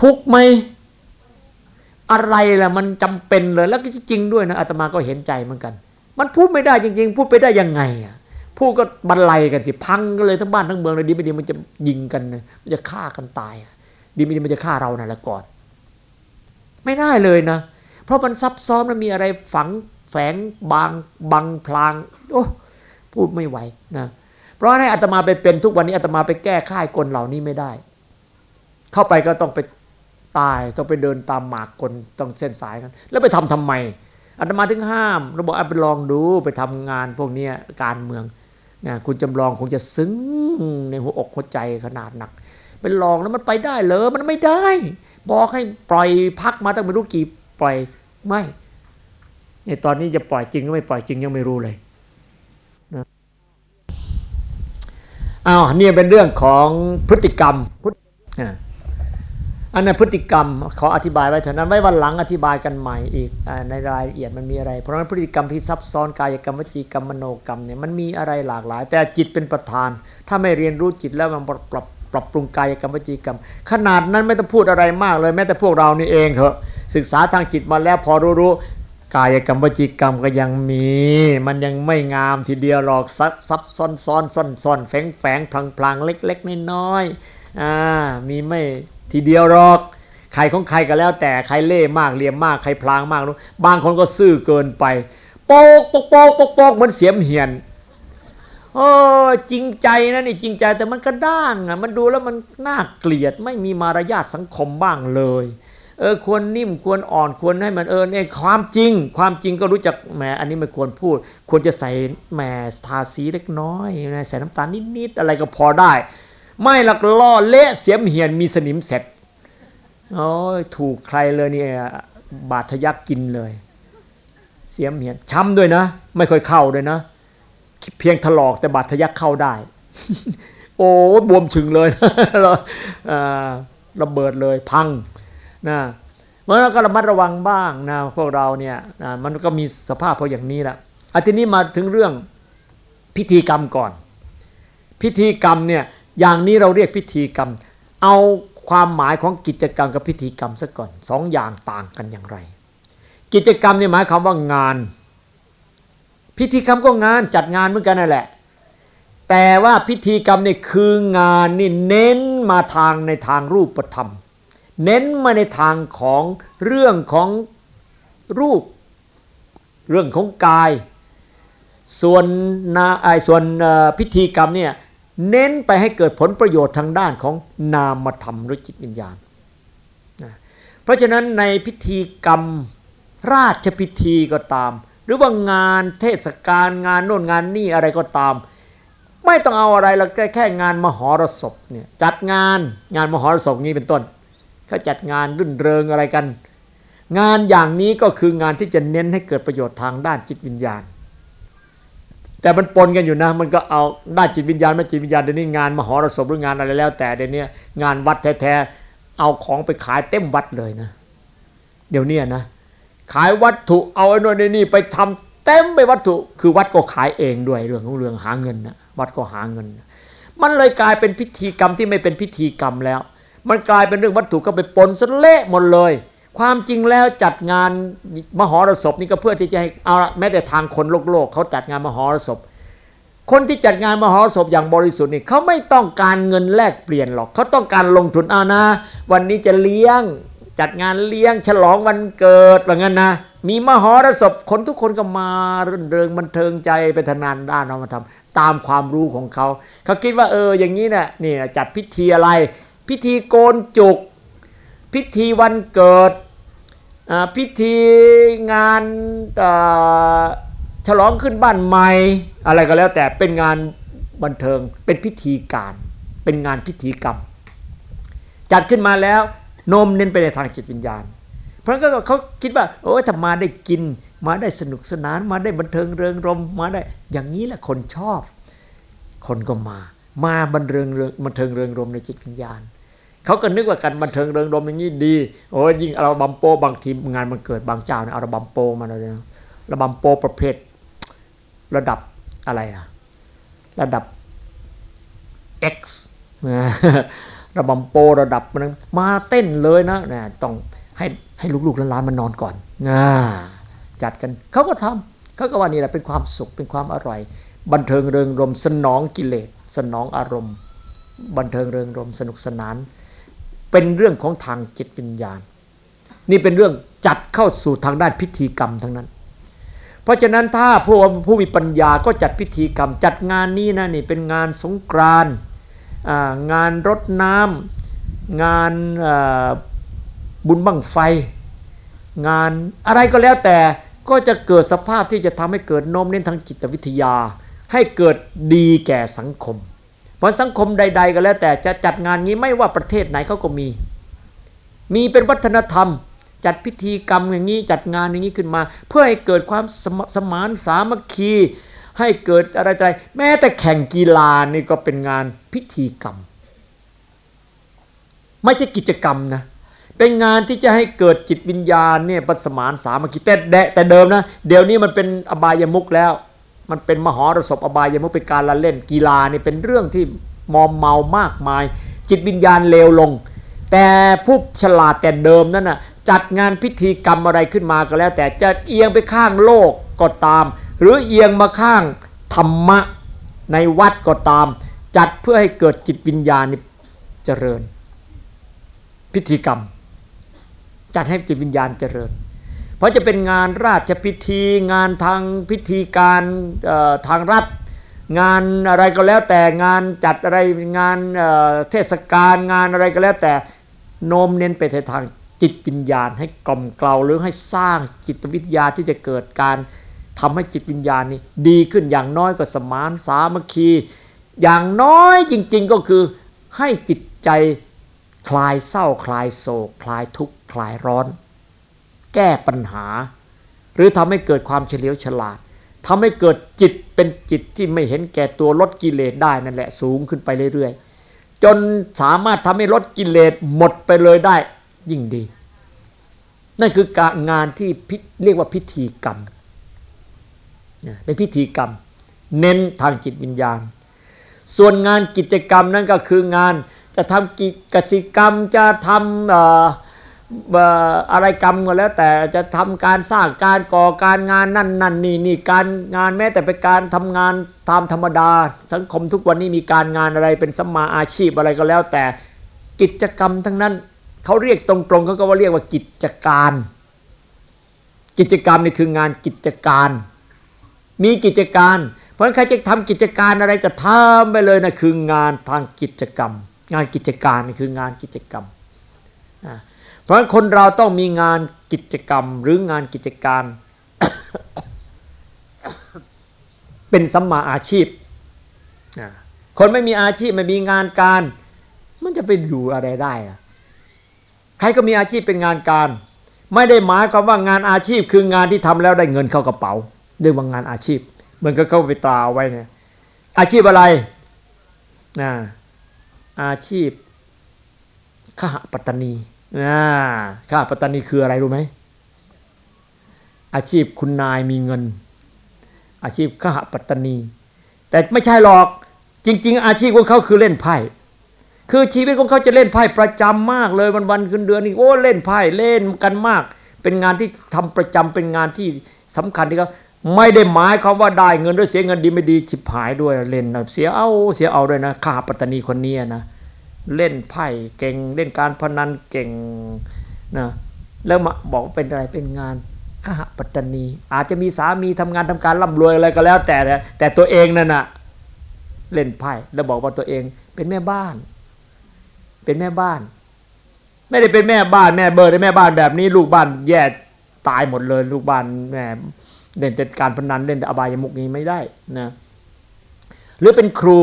B: ทุกไหมอะไรล่ะมันจำเป็นเลยแล้วก็จริงด้วยนะอาตมาก็เห็นใจเหมือนกัน มันพูดไม่ได้จริง ๆ พูดไปได้ยังไงอะพูดก็บรรลัยกันสิพังกันเลยทั้งบ้านทั้งเมืองเลยดีไม่ดีมันจะยิงกันมันจะฆ่ากันตายดีไม่ดีมันจะฆ่าเรานั่นแหละก่อน ไม่ได้เลยนะ เพราะมันซับซ้อนมันมีอะไรฝังแฝงบางบังพลางโอ้พูดไม่ไหวนะเพราะให้อาตมาไปเป็นทุกวันนี้อาตมาไปแก้ค่ายกลเหล่านี้ไม่ได้ เข้าไปก็ต้องไปตายต้องไปเดินตามหมากคนต้องเส้นสายกันแล้วไปทำทำไม อาตมาถึงห้ามเราบอกไปลองดูไปทำงานพวกนี้การเมืองนะคุณจำลองคงจะซึ้งในหัวอกหัวใจขนาดหนักไปลองแล้วมันไปได้เหรอมันไม่ได้ บอกให้ปล่อยพักมาตั้งไม่รู้กี่ปล่อยไม่ในตอนนี้จะปล่อยจริงหรือไม่ปล่อยจริงยังไม่รู้เลยอ้าวเนี่ยเป็นเรื่องของพฤติกรรม อันนั้นพฤติกรรมขออธิบายไว้เท่านั้นไว้วันหลังอธิบายกันใหม่อีกในรายละเอียดมันมีอะไร เพราะฉะนั้นพฤติกรรมที่ซับซ้อนกายกรรมวจีกรรมมโนกรรมเนี่ยมันมีอะไรหลากหลาย แต่จิตเป็นประธาน ถ้าไม่เรียนรู้จิตแล้วมันปรับปรับปรับปรุงกายกรรมวจีกรรม ขนาดนั้นไม่ต้องพูดอะไรมากเลยแม้แต่พวกเรานี่เองเถอะศึกษาทางจิตมาแล้วพอรู้รู้กายกรรมวจีกรรมก็ยังมี มันยังไม่งามทีเดียวหรอกซับซับซ้อนซ้อนซ้อนซ้อนแฝงแฝงพลังพลังเล็ก ๆน้อยๆอ่ามีไม่ ทีเดียวหรอกใครของใครก็แล้ว แต่ใครเล่มากเลียมมากใครพลางมากนู้บางคนก็ซื่อเกินไปโปกโปกโปกโปกโปกเหมือนเสียมเหียนโอ้จริงใจนะนี่จริงใจแต่มันก็ด้างอะมันดูแล้วมันน่าเกลียดไม่มีมารยาทสังคมบ้างเลยเออควรนิ่มควรอ่อนควรให้มันเออเนี่ยความจริง ความจริงก็รู้จักแหมอันนี้ไม่ควรพูด ควรจะใส่แหมทาสีเล็กน้อยใส่น้ำตาลนิดๆอะไรก็พอได้ ไม่หลักล่อเละเสียมเหียนมีสนิมเสร็จโอ้ยถูกใครเลยเนี่ยบาดทะยักกินเลย เสียมเหียนช้ำด้วยนะ ไม่ค่อยเข้าด้วยนะ เพียงถลอกแต่บาดทะยักเข้าได้ โอ้บวมชึงเลยระเบิดเลยพังนะมื่อก็ระมัดระวังบ้างนะพวกเราเนี่ยนะมันก็มีสภาพพออย่างนี้แหละอาทีนี้มาถึงเรื่องพิธีกรรมก่อน พิธีกรรมเนี่ย อย่างนี้เราเรียกพิธีกรรม เอาความหมายของกิจกรรมกับพิธีกรรมซะก่อนสองอย่างต่างกันอย่างไร กิจกรรมนี่หมายความว่างาน พิธีกรรมก็งานจัดงานเหมือนกันนั่นแหละ แต่ว่าพิธีกรรมนี่คืองานนี่เน้นมาทางในทางรูปธรรม เน้นมาในทางของเรื่องของรูป เรื่องของกาย ส่วนนาไอส่วนพิธีกรรมเนี่ย เน้นไปให้เกิดผลประโยชน์ทางด้านของนามธรรมหรือจิตวิญญาณนะเพราะฉะนั้นในพิธีกรรมราชพิธีก็ตาม หรือว่างานเทศกาลงานโน่นงานนี่อะไรก็ตาม ไม่ต้องเอาอะไรเราแค่แค่งานมหรสพเนี่ยจัดงานงานมหรสพนี้เป็นต้นเขาจัดงานรื่นเริงอะไรกัน งานอย่างนี้ก็คืองานที่จะเน้นให้เกิดประโยชน์ทางด้านจิตวิญญาณ แต่มันปนกันอยู่นะ มันก็เอาด้านจิตวิญญาณไม่จิตวิญญาณเดี๋ยวนี้งานมหรสพหรืองานอะไรแล้ว แต่เดี๋ยวนี้งานวัดแท้ๆเอาของไปขายเต็มวัดเลยนะ เดี๋ยวนี้นะ ขายวัตถุเอาไอ้นู่นนี่ไปทำเต็มไปวัตถุคือวัดก็ขายเองด้วยเรื่องของเรื่องหาเงินนะวัดก็หาเงิน มันเลยกลายเป็นพิธีกรรมที่ไม่เป็นพิธีกรรมแล้ว มันกลายเป็นเรื่องวัตถุก็ไปปนซะเละหมดเลย ความจริงแล้วจัดงานมหรสพนี่ก็เพื่อที่จะให้เอาแม้แต่ทางคนโลกโลกเขาจัดงานมหรสพ คนที่จัดงานมหรสพอย่างบริสุทธิ์นี่เขาไม่ต้องการเงินแลกเปลี่ยนหรอกเขาต้องการลงทุนเอานะ วันนี้จะเลี้ยงจัดงานเลี้ยงฉลองวันเกิดว่างั้นนะมีมหรสพคนทุกคนก็มาเรื่นเริงบันเทิงใจไปทนานด้านเอามาทำตามความรู้ของเขา เขาคิดว่าเอออย่างนี้นี่ยนี่จัดพิธีอะไร พิธีโกนจุก พิธีวันเกิดพิธีงานฉลองขึ้นบ้านใหม่ อะไรก็แล้วแต่เป็นงานบันเทิงเป็นพิธีการเป็นงานพิธีกรรม จัดขึ้นมาแล้วโน้มเน้นไปในทางจิตวิญญาณ เพราะก็เขาคิดว่าโอ้ถ้ามาได้กิน มาได้สนุกสนานมาได้บันเทิงเริงรมมาได้อย่างนี้แหละคนชอบ คนก็มา มาบันเทิงเริงบันเทิงเริงรมในจิตวิญญาณ เขาก็นึกว่าการบันเทิงเริงรมอย่างนี้ดีโอ้ยิ่งเราบัมโปบางทีงานมันเกิดบางเจ้าเนี่ยเอาระบำโปมาเลยระบำโปประเภท ระดับอะไรอะระดับ X ระบำโประดับมันมาเต้นเลยนะนี่ต้องให้ให้ลูกๆและล้านมันนอนก่อนนะจัดกันเขาก็ทำเขาก็ว่านี่แหละเป็นความสุขเป็นความอร่อย บันเทิงเริงรมสนองกิเลสสนองอารมณ์ บันเทิงเริงรมสนุกสนาน เป็นเรื่องของทางจิตวิญญาณ นี่เป็นเรื่องจัดเข้าสู่ทางด้านพิธีกรรมทั้งนั้น เพราะฉะนั้นถ้าผู้ผู้มีปัญญาก็จัดพิธีกรรม จัดงานนี้นะนี่เป็นงานสงกรานงานรดน้ำงานบุญบังไฟ งานอะไรก็แล้วแต่ก็จะเกิดสภาพที่จะทำให้เกิดโน้มเน้นทางจิตวิทยา ให้เกิดดีแก่สังคม เพราะสังคมใด ๆ ก็แล้ว แต่จะจัดงานนี้ไม่ว่าประเทศไหนเขาก็มี มีเป็นวัฒนธรรม จัดพิธีกรรมอย่างนี้จัดงานอย่างนี้ขึ้นมา เพื่อให้เกิดความสมสมานสามัคคี ให้เกิดอะไรใจแม้แต่แข่งกีฬานี่ก็เป็นงานพิธีกรรม ไม่ใช่กิจกรรมนะเป็นงานที่จะให้เกิดจิตวิญญาณเนี่ยประสมานสามัคคีแต่แต่เดิมนะเดี๋ยวนี้มันเป็นอบายมุกแล้ว มันเป็นมหรสพอบายยมุกเป็นการละเล่นกีฬานี่เป็นเรื่องที่มอมเมามากมาย จิตวิญญาณเลวลง แต่ผู้ฉลาดแต่เดิมนั่นน่ะจัดงานพิธีกรรมอะไรขึ้นมาก็แล้ว แต่จะเอียงไปข้างโลกก็ตาม หรือเอียงมาข้างธรรมะในวัดก็ตาม จัดเพื่อให้เกิดจิตวิญญาณเจริญ พิธีกรรม จัดให้จิตวิญญาณเจริญ เพราะจะเป็นงานราชพิธี งานทางพิธีการทางรัฐ งานอะไรก็แล้วแต่งานจัดอะไรงานเทศกาลงานอะไรก็แล้วแต่โน้มเน้นไปในทางจิตวิญญาณ ให้กล่อมเกลาหรือให้สร้างจิตวิทยาที่จะเกิดการทำให้จิตวิญญาณนี้ดีขึ้นอย่างน้อยก็สมานสามัคคี อย่างน้อยจริงๆก็คือให้จิตใจคลายเศร้าคลายโศก คลายทุกข์คลายร้อน แก้ปัญหา หรือทำให้เกิดความเฉลียวฉลาดทำให้เกิดจิตเป็นจิตที่ไม่เห็นแก่ตัวลดกิเลสได้นั่นแหละสูงขึ้นไปเรื่อยๆ จนสามารถทำให้ลดกิเลสหมดไปเลยได้ยิ่งดี นั่นคือการงานที่เรียกว่าพิธีกรรมเป็นพิธีกรรม เน้นทางจิตวิญญาณ ส่วนงานกิจกรรมนั้นก็คืองานจะทำกิจกกรรมจะทำ อะไรกรรมก็แล้ว แต่จะทำการสร้างการก่อการงานนั่นนั่นนี่นี่การงานแม้แต่เป็นการทำงานตามธรรมดา สังคมทุกวันนี้มีการงานอะไรเป็นสมาอาชีพอะไรก็แล้ว แต่กิจกรรมทั้งนั้นเขาเรียกตรงๆเขาก็ว่าเรียกว่ากิจการ กิจกรรมนี่คืองานกิจการ มีกิจการ เพราะฉะนั้นใครจะทำกิจการอะไรก็ทำไปเลยนะคืองานทางกิจกรรม งานกิจการนี่คืองานกิจกรรม เพราะฉะนั้นคนเราต้องมีงานกิจกรรมหรืองานกิจการ เป็นสัมมาอาชีพ คนไม่มีอาชีพไม่มีงานการ มันจะไปอยู่อะไรได้อะใครก็มีอาชีพเป็นงานการ ไม่ได้หมายความว่างานอาชีพ คืองานที่ทำแล้วได้เงินเข้ากระเป๋าเรียกว่างานอาชีพเหมือนกับเข้าไปตาไว้เนี่ยอาชีพอะไรนะอาชีพข้าปัตตนี นะข้าปัตตานีคืออะไรรู้ไหม อาชีพคุณนายมีเงิน อาชีพข้าปัตตานี แต่ไม่ใช่หรอกจริง ๆ อาชีพของเขาคือเล่นไพ่คือชีวิตของเขาจะเล่นไพ่ประจำมากเลยวันวันคืนเดือนนี่โอ้เล่นไพ่เล่นกันมาก เป็นงานที่ทำประจำเป็นงานที่สำคัญที่เขาไม่ได้หมายความว่าได้เงินด้วยเสียเงินดีไม่ดีฉิบหายด้วยเล่นเสียเอาเสียเอาด้วยนะข้าปัตตานีคนนี้นะ เล่นไพ่เก่งเล่นการพนันเก่งนะแล้วมาบอกเป็นอะไรเป็นงานข้าปัตตานี อาจจะมีสามีทำงานทำการร่ำรวยอะไรก็แล้ว แต่แต่ตัวเองนั่นน่ะเล่นไพ่แล้วบอกว่าตัวเองเป็นแม่บ้าน เป็นแม่บ้าน ไม่ได้เป็นแม่บ้านแม่เบิร์ได้แม่บ้านแบบนี้ ลูกบ้านแย่ตายหมดเลย ลูกบ้านแม่เล่นแต่การพนันเล่นแต่อบายมุกนี้ไม่ได้นะหรือเป็นครู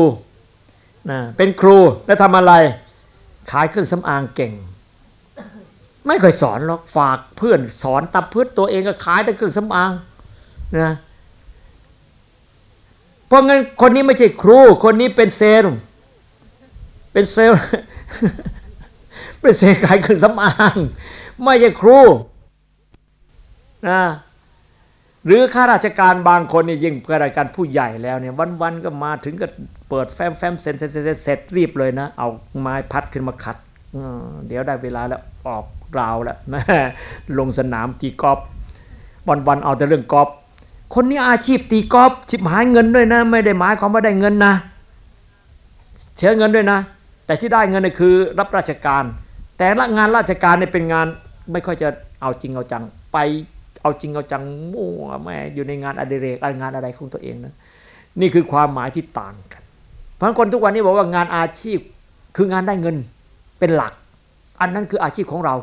B: นะเป็นครูแล้วทำอะไร ขายเครื่องสำอางเก่ง ไม่เคยสอนหรอกฝากเพื่อนสอนตับพื่อนตัวเองก็ขายแต่เครื่องสำอางนะเพราะงั้นคนนี้ไม่ใช่ครู คนนี้เป็นเซลเป็นเซลเป็นเซลขายเครื่องสำอาง ไม่ใช่ครูนะหรือข้าราชการบางคนนี่ยิ่งข้าราชการผู้ใหญ่แล้วเนี่ยวันๆก็มาถึงก็ เปิดแฟ้มแฟ้มเซ็นเซ็นเสร็จรีบเลยนะ เอาไม้พัดขึ้นมาขัดเดี๋ยวได้เวลาแล้วออกราวแล้วลงสนามตีกอล์ฟวันๆเอาแต่เรื่องกอล์ฟคนนี้อาชีพตีกอล์ฟชิบหายเงินด้วยนะ ไม่ได้หมายความว่าได้เงินนะ เสียเงินด้วยนะ แต่ที่ได้เงินนี่คือรับราชการ แต่ละงานราชการเนี่ยเป็นงานไม่ค่อยจะเอาจริงเอาจัง ไปเอาจริงเอาจังมั่วแม่อยู่ในงานอดิเรกงานอะไรของตัวเองนะนี่คือความหมายที่ต่างก เพราะคนทุกวันนี้บอกว่างานอาชีพคืองานได้เงินเป็นหลัก อันนั้นคืออาชีพของเรา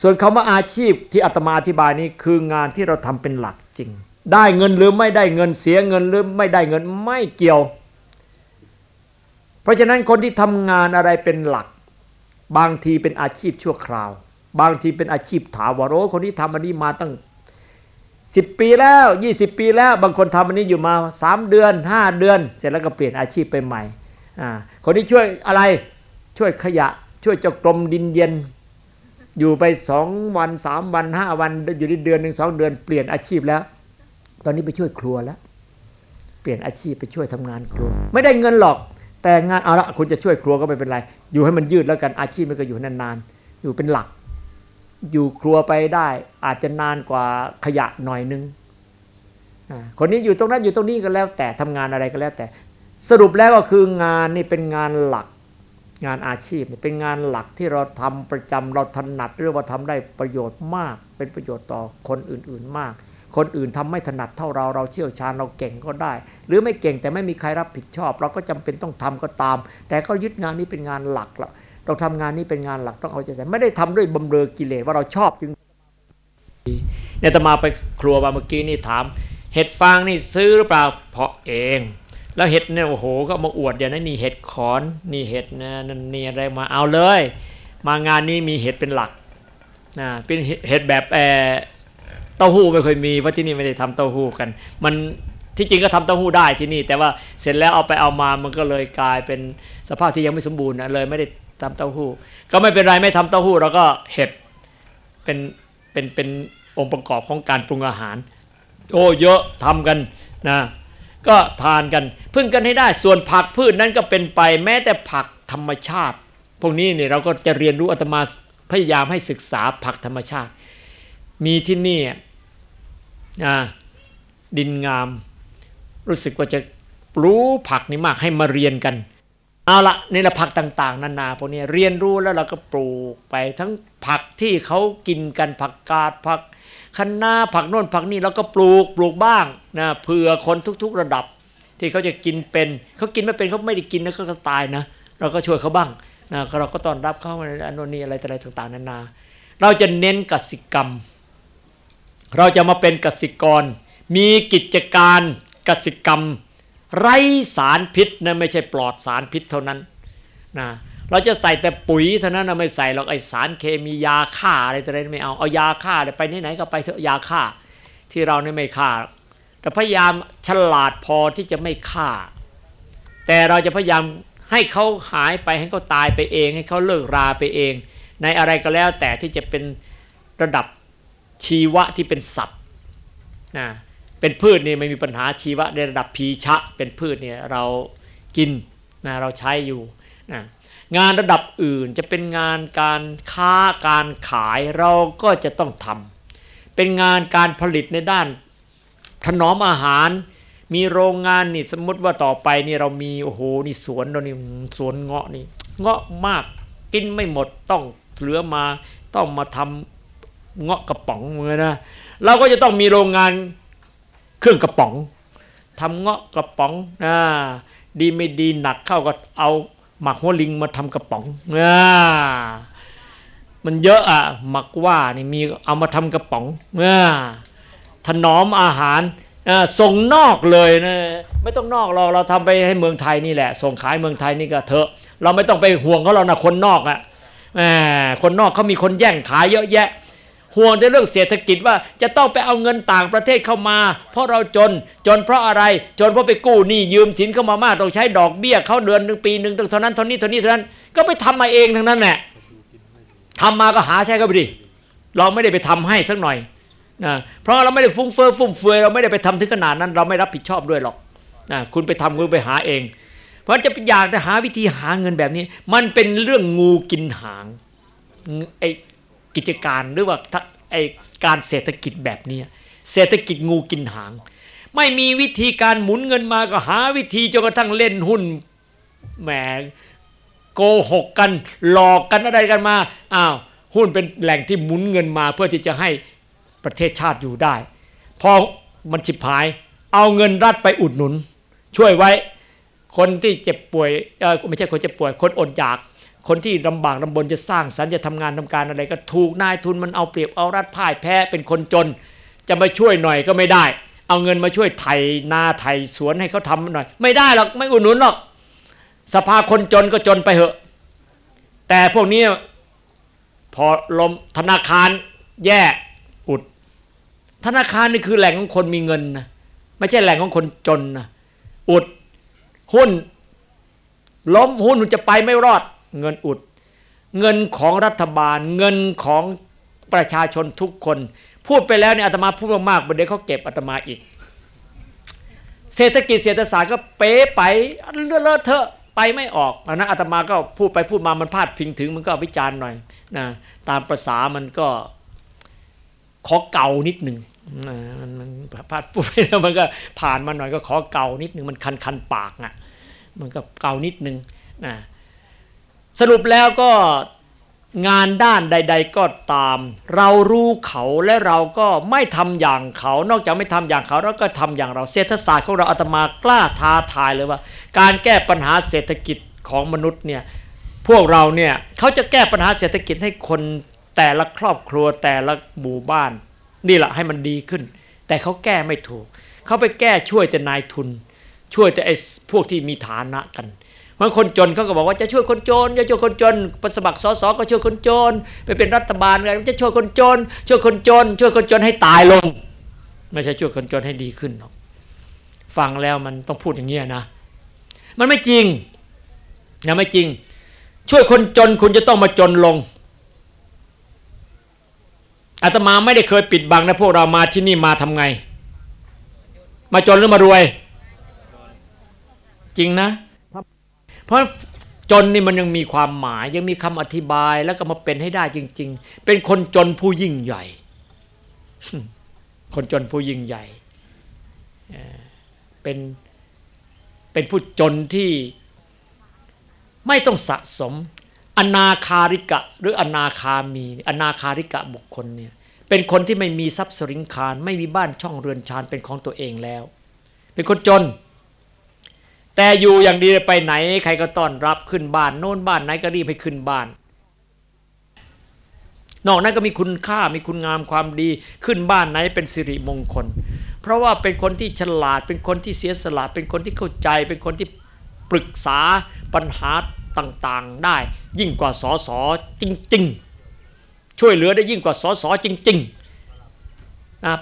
B: ส่วนคำว่าอาชีพที่อาตมาอธิบายนี้คืองานที่เราทำเป็นหลักจริง ได้เงินหรือไม่ได้เงินเสียเงินหรือไม่ได้เงินไม่เกี่ยว เพราะฉะนั้นคนที่ทำงานอะไรเป็นหลัก บางทีเป็นอาชีพชั่วคราว บางทีเป็นอาชีพถาวรโอ้คนที่ทำอันนี้มาตั้ง สิบปีแล้วยี่สิบปีแล้วบางคนทำอันนี้อยู่มาสามเดือนห้าเดือน เสร็จแล้วก็เปลี่ยนอาชีพไปใหม่คนที่ช่วยอะไรช่วยขยะช่วยเจ้ากรมดินเย็น อยู่ไปสองวันสามวันห้าวันอยู่ในเดือนหนึ่งสองเดือนเปลี่ยนอาชีพแล้ว ตอนนี้ไปช่วยครัวแล้ว เปลี่ยนอาชีพไปช่วยทำงานครัว ไม่ได้เงินหรอกแต่งานเอาละคุณจะช่วยครัวก็ไม่เป็นไร อยู่ให้มันยืดแล้วกันอาชีพมันก็อยู่นานๆอยู่เป็นหลัก อยู่ครัวไปได้ อาจจะนานกว่าขยะหน่อยนึงคนนี้อยู่ตรงนั้นอยู่ตรงนี้ก็แล้ว แต่ทำงานอะไรก็แล้วแต่ สรุปแล้วก็คืองานนี่เป็นงานหลักงานอาชีพเป็นงานหลักที่เราทำประจำเราถนัดหรือว่าทำได้ประโยชน์มาก เป็นประโยชน์ต่อคนอื่นๆมาก คนอื่นทำไม่ถนัดเท่าเราเราเชี่ยวชาญเราเก่งก็ได้ หรือไม่เก่งแต่ไม่มีใครรับผิดชอบ เราก็จำเป็นต้องทำก็ตาม แต่ก็ยึดงานนี้เป็นงานหลักแล้ว ต้องทำงานนี้เป็นงานหลักต้องเอาใจใส่ไม่ได้ทำด้วยบำเรอกิเลสว่าเราชอบจึงเนี่ยตมาไปครัวมาเมื่อกี้นี่ถาม เห็ดฟางนี่ซื้อหรือเปล่าเพาะเอง แล้วเห็ดเนี่ยโอ้โห ก็มาอวดเดี๋ยวนี้นี่เห็ดขอนนี่เห็ดนะนั่นนี่อะไรมาเอาเลย มางานนี้มีเห็ดเป็นหลักนะเป็นเห็ดแบบแอเต้าหู้ไม่เคยมีเพราะที่นี่ไม่ได้ทำเต้าหู้กัน มันที่จริงก็ทำเต้าหู้ได้ที่นี่ แต่ว่าเสร็จแล้วเอาไปเอามามันก็เลยกลายเป็นสภาพที่ยังไม่สมบูรณ์นะเลยไม่ได้ ทำเต้าหู้ ก็ไม่เป็นไรไม่ทำเต้าหู้เราก็เห็ดเป็นเป็นเป็นองค์ประกอบของการปรุงอาหาร โอ้เยอะทำกันนะก็ทานกันพึ่งกันให้ได้ส่วนผักพืชนั้นก็เป็นไปแม้แต่ผักธรรมชาติ พวกนี้เนี่ยเราก็จะเรียนรู้อาตมาพยายามให้ศึกษาผักธรรมชาติ มีที่นี่นะดินงาม รู้สึกว่าจะรู้ผักนี่มากให้มาเรียนกัน เอาละนี่แหละผักต่าง ๆ นานาพวกนี้เรียนรู้แล้วเราก็ปลูกไปทั้งผักที่เขากินกันผักกาดผักคะน้าผักโน่นผักนี่เราก็ปลูกปลูกบ้างนะเผื่อคนทุก ๆ ระดับ ที่เขาจะกินเป็นเขากินไม่เป็นเขาไม่ได้กินแล้วเขาก็ตายนะ เราก็ช่วยเขาบ้างนะเราก็ต้อนรับเขาในอันนี้อะไรอะไรต่างๆนานา เราจะเน้นกสิกรรม เราจะมาเป็นกสิกร มีกิจการกสิกรรม ไร้สารพิษนะไม่ใช่ปลอดสารพิษเท่านั้นนะเราจะใส่แต่ปุ๋ยเท่านั้นนะไม่ใส่หรอกไอสารเคมียาฆ่าอะไรต่อะไรไม่เอาเอายาฆ่าไปไหนๆก็ไปเถอะยาฆ่าที่เราเนี่ยไม่ฆ่า แต่พยายามฉลาดพอที่จะไม่ฆ่า แต่เราจะพยายามให้เขาหายไปให้เขาตายไปเอง ให้เขาเลิกราไปเอง ในอะไรก็แล้วแต่ที่จะเป็นระดับชีวะที่เป็นสัตว์นะ เป็นพืชนี่ไม่มีปัญหาชีวะในระดับพีชะ เป็นพืชเนี่ยเรากินนะเราใช้อยู่นะงานระดับอื่นจะเป็นงานการค้าการขายเราก็จะต้องทำเป็นงานการผลิตในด้านถนอมอาหาร มีโรงงานนี่สมมติว่าต่อไปนี่เรามีโอ้โหนี่สวนเรานี่สวนเงาะนี่เงาะมากกินไม่หมดต้องเหลือมาต้องมาทำเงาะกระป๋องเหมือนนะเราก็จะต้องมีโรงงาน เครื่องกระป๋องทำเงาะกระป๋องนะดีไม่ดีหนักเข้าก็เอาหมักหัวลิงมาทำกระป๋องนะมันเยอะอะหมักว่านี่มีเอามาทำกระป๋องนะถนอมอาหารส่งนอกเลยนะไม่ต้องนอกเราเราทำไปให้เมืองไทยนี่แหละ ส่งขายเมืองไทยนี่ก็เถอะ เราไม่ต้องไปห่วงเขาเรานะคนนอกอะคนนอกเขามีคนแย่งขายเยอะแยะ ห่วงในเรื่องเศรษฐกิจว่าจะต้องไปเอาเงินต่างประเทศเข้ามา เพราะเราจนจนเพราะอะไรจนเพราะไปกู้หนี้ยืมสินเข้ามามากต้องใช้ดอกเบี้ยเขาเดือนหนึ่งปีหนึ่งต้องเท่านั้นเท่านี้เท่านี้เท่านั้นก็ไปทำมาเองทั้งนั้นแหละทำมาก็หาใช้ก็ไปดิเราไม่ได้ไปทำให้สักหน่อยนะเพราะเราไม่ได้ฟุ้งเฟ้อฟุ่มเฟือยเราไม่ได้ไปทำถึงขนาดนั้น เราไม่รับผิดชอบด้วยหรอกนะคุณไปทำคุณไปหาเอง เพราะจะอยากจะหาวิธีหาเงินแบบนี้ มันเป็นเรื่องงูกินหางไอ กิจการหรือว่าไอการเศรษฐกิจแบบนี้เศรษฐกิจงูกินหาง ไม่มีวิธีการหมุนเงินมาก็หาวิธีจนกระทั่งเล่นหุ้นแหมโกหกกันหลอกกันอะไรกันมาอ้าวหุ้นเป็นแหล่งที่หมุนเงินมาเพื่อที่จะให้ประเทศชาติอยู่ได้ พอมันฉิบหาย เอาเงินรัฐไปอุดหนุน ช่วยไว้คนที่เจ็บป่วยไม่ใช่คนเจ็บป่วย คนอดอยาก คนที่ลำบากลำบนจะสร้างสรรค์จะทำงานทำการอะไร ก็ถูกนายทุนมันเอาเปรียบเอารัดพ่ายแพ้เป็นคนจน จะมาช่วยหน่อยก็ไม่ได้ เอาเงินมาช่วยไถนาไถสวนให้เขาทำหน่อย ไม่ได้หรอกไม่อุดหนุนหรอก สภาคนจนก็จนไปเหอะ แต่พวกนี้พอลมธนาคารแย่อุด ธนาคารนี่คือแหล่งของคนมีเงินนะไม่ใช่แหล่งของคนจนนะอุดหุ้นล้มหุ้นจะไปไม่รอด เงินอุด เงินของรัฐบาล เงินของประชาชนทุกคน พูดไปแล้วเนี่ยอาตมาพูดมากๆประเดี๋ยวเขาเก็บอาตมาอีก เศรษฐกิจเศรษฐศาสตร์ก็เป๊ไปเลอะเทอะไปไม่ออกอันะอาตมาก็พูดไปพูดมามันพลาดพิงถึงมันก็วิจารณ์หน่อยนะตามประษามันก็ขอเก่านิดหนึ่งมันมันพลาดพูดไปแล้วมันก็ผ่านมาหน่อยก็ขอเก่านิดหนึ่งมันคันคันปากอะมันก็เก่านิดหนึ่งนะ สรุปแล้วก็งานด้านใด ๆ ก็ตาม เรารู้เขาและเราก็ไม่ทำอย่างเขา นอกจากไม่ทำอย่างเขาเราก็ทำอย่างเราเศรษฐศาสตร์ของเราอาตมากล้าท้าทายเลยว่า การแก้ปัญหาเศรษฐกิจของมนุษย์เนี่ยพวกเราเนี่ยเขาจะแก้ปัญหาเศรษฐกิจให้คนแต่ละครอบครัวแต่ละหมู่บ้าน นี่แหละให้มันดีขึ้น แต่เขาแก้ไม่ถูกเขาไปแก้ช่วยแต่นายทุน ช่วยแต่ไอ้พวกที่มีฐานะกัน บางคนจนเขาก็บอกว่าจะช่วยคนจนจะช่วยคนจนปสมัครสสก็ช่วยคนจน ไปเป็นรัฐบาลอะไรจะช่วยคนจน ช่วยคนจน ช่วยคนจนให้ตายลง ไม่ใช่ช่วยคนจนให้ดีขึ้นหรอกฟังแล้วมันต้องพูดอย่างนี้ยนะ มันไม่จริงนะไม่จริง ช่วยคนจนคุณจะต้องมาจนลงอาตมาไม่ได้เคยปิดบังนะพวกเรามาที่นี่มาทำไง มาจนหรือมารวย จริงนะ เพราะจนนี่มันยังมีความหมาย ยังมีคำอธิบายแล้วก็มาเป็นให้ได้จริง ๆ เป็นคนจนผู้ยิ่งใหญ่ คนจนผู้ยิ่งใหญ่เป็นเป็นผู้จนที่ไม่ต้องสะสม อนาคาริกะ หรืออนาคามี อนาคาริกะบุคคลเนี่ยเป็นคนที่ไม่มีทรัพย์สริงคาร ไม่มีบ้านช่องเรือนชานเป็นของตัวเองแล้ว เป็นคนจน แต่อยู่อย่างดีไปไหน ใครก็ต้อนรับขึ้นบ้านโน่นบ้านไหนก็รีบให้ขึ้นบ้าน นอกนั้นก็มีคุณค่ามีคุณงามความดีขึ้นบ้านไหนเป็นสิริมงคล เพราะว่าเป็นคนที่ฉลาดเป็นคนที่เสียสละ เป็นคนที่เข้าใจ เป็นคนที่ปรึกษาปัญหาต่างๆได้ ยิ่งกว่าสอสอจริง ๆ ช่วยเหลือได้ยิ่งกว่าสอสอจริง ๆ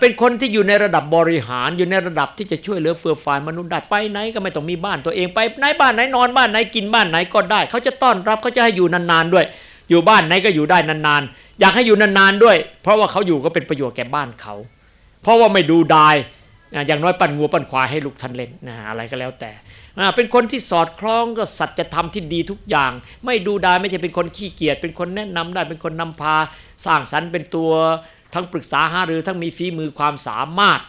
B: เป็นคนที่อยู่ในระดับบริหารอยู่ในระดับที่จะช่วยเหลือเฟื่อฟายมนุษย์ได้ไปไหนก็ไม่ต้องมีบ้านตัวเองไปไหนบ้านไหนนอนบ้านไหนกินบ้านไหนก็ได้ เขาจะต้อนรับเขาจะให้อยู่นานๆด้วย อยู่บ้านไหนก็อยู่ได้นานๆ อยากให้อยู่นานๆด้วย เพราะว่าเขาอยู่ก็เป็นประโยชน์แก่บ้านเขา เพราะว่าไม่ดูดายอย่างน้อยปั่นงัวปั่นควายให้ลูกทันเล่นนะอะไรก็แล้วแต่เป็นคนที่สอดคล้องกับสัจธรรมที่ดีทุกอย่าง ไม่ดูดายไม่ใช่เป็นคนขี้เกียจเป็นคนแนะนำได้เป็นคนนำพาสร้างสรรค์เป็นตัว ทั้งปรึกษาหารือทั้งมีฝีมือความสามารถ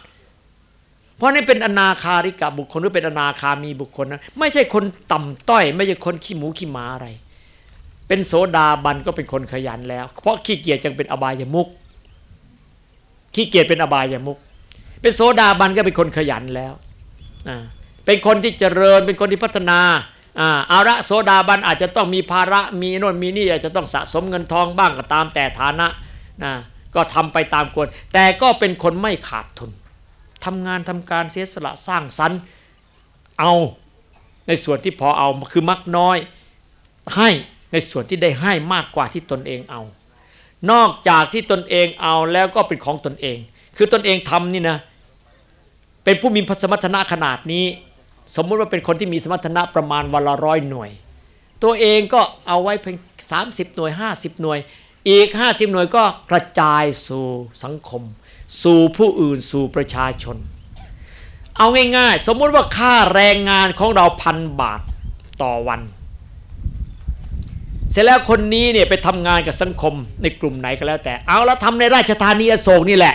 B: เพราะนี่เป็นอนาคาริกะบุคคลหรือเป็นอนาคามีบุคคลนะไม่ใช่คนต่ำต้อย ไม่ใช่คนขี้หมูขี้หมาอะไร เป็นโสดาบันก็เป็นคนขยันแล้ว เพราะขี้เกียจจึงเป็นอบายมุกขี้เกียจเป็นอบายมุกเป็นโสดาบันก็เป็นคนขยันแล้วเป็นคนที่เจริญเป็นคนที่พัฒนาอาระโสดาบันอาจจะต้องมีภาระมีโน่นมีนี่อาจจะต้องสะสมเงินทองบ้างก็ตามแต่ฐานะนะ ก็ทำไปตามกฎแต่ก็เป็นคนไม่ขาดทุนทำงานทำการเสียสละสร้างสรรค์เอาในส่วนที่พอเอาคือมักน้อย ให้ในส่วนที่ได้ให้มากกว่าที่ตนเองเอา นอกจากที่ตนเองเอาแล้วก็เป็นของตนเอง คือตนเองทำนี่นะเป็นผู้มีสมรรถนะขนาดนี้ สมมุติว่าเป็นคนที่มีสมรรถนะประมาณวันละร้อยหน่วย ตัวเองก็เอาไว้เพียงสามสิบหน่วยห้าสิบหน่วย อีกห้าสิบหน่วยก็กระจายสู่สังคม สู่ผู้อื่นสู่ประชาชน เอาง่ายๆ สมมุติว่าค่าแรงงานของเราพันบาทต่อวัน เสร็จแล้วคนนี้เนี่ยไปทำงานกับสังคมในกลุ่มไหนก็แล้วแต่ เอาแล้วทำในราชธานีอโศกนี่แหละ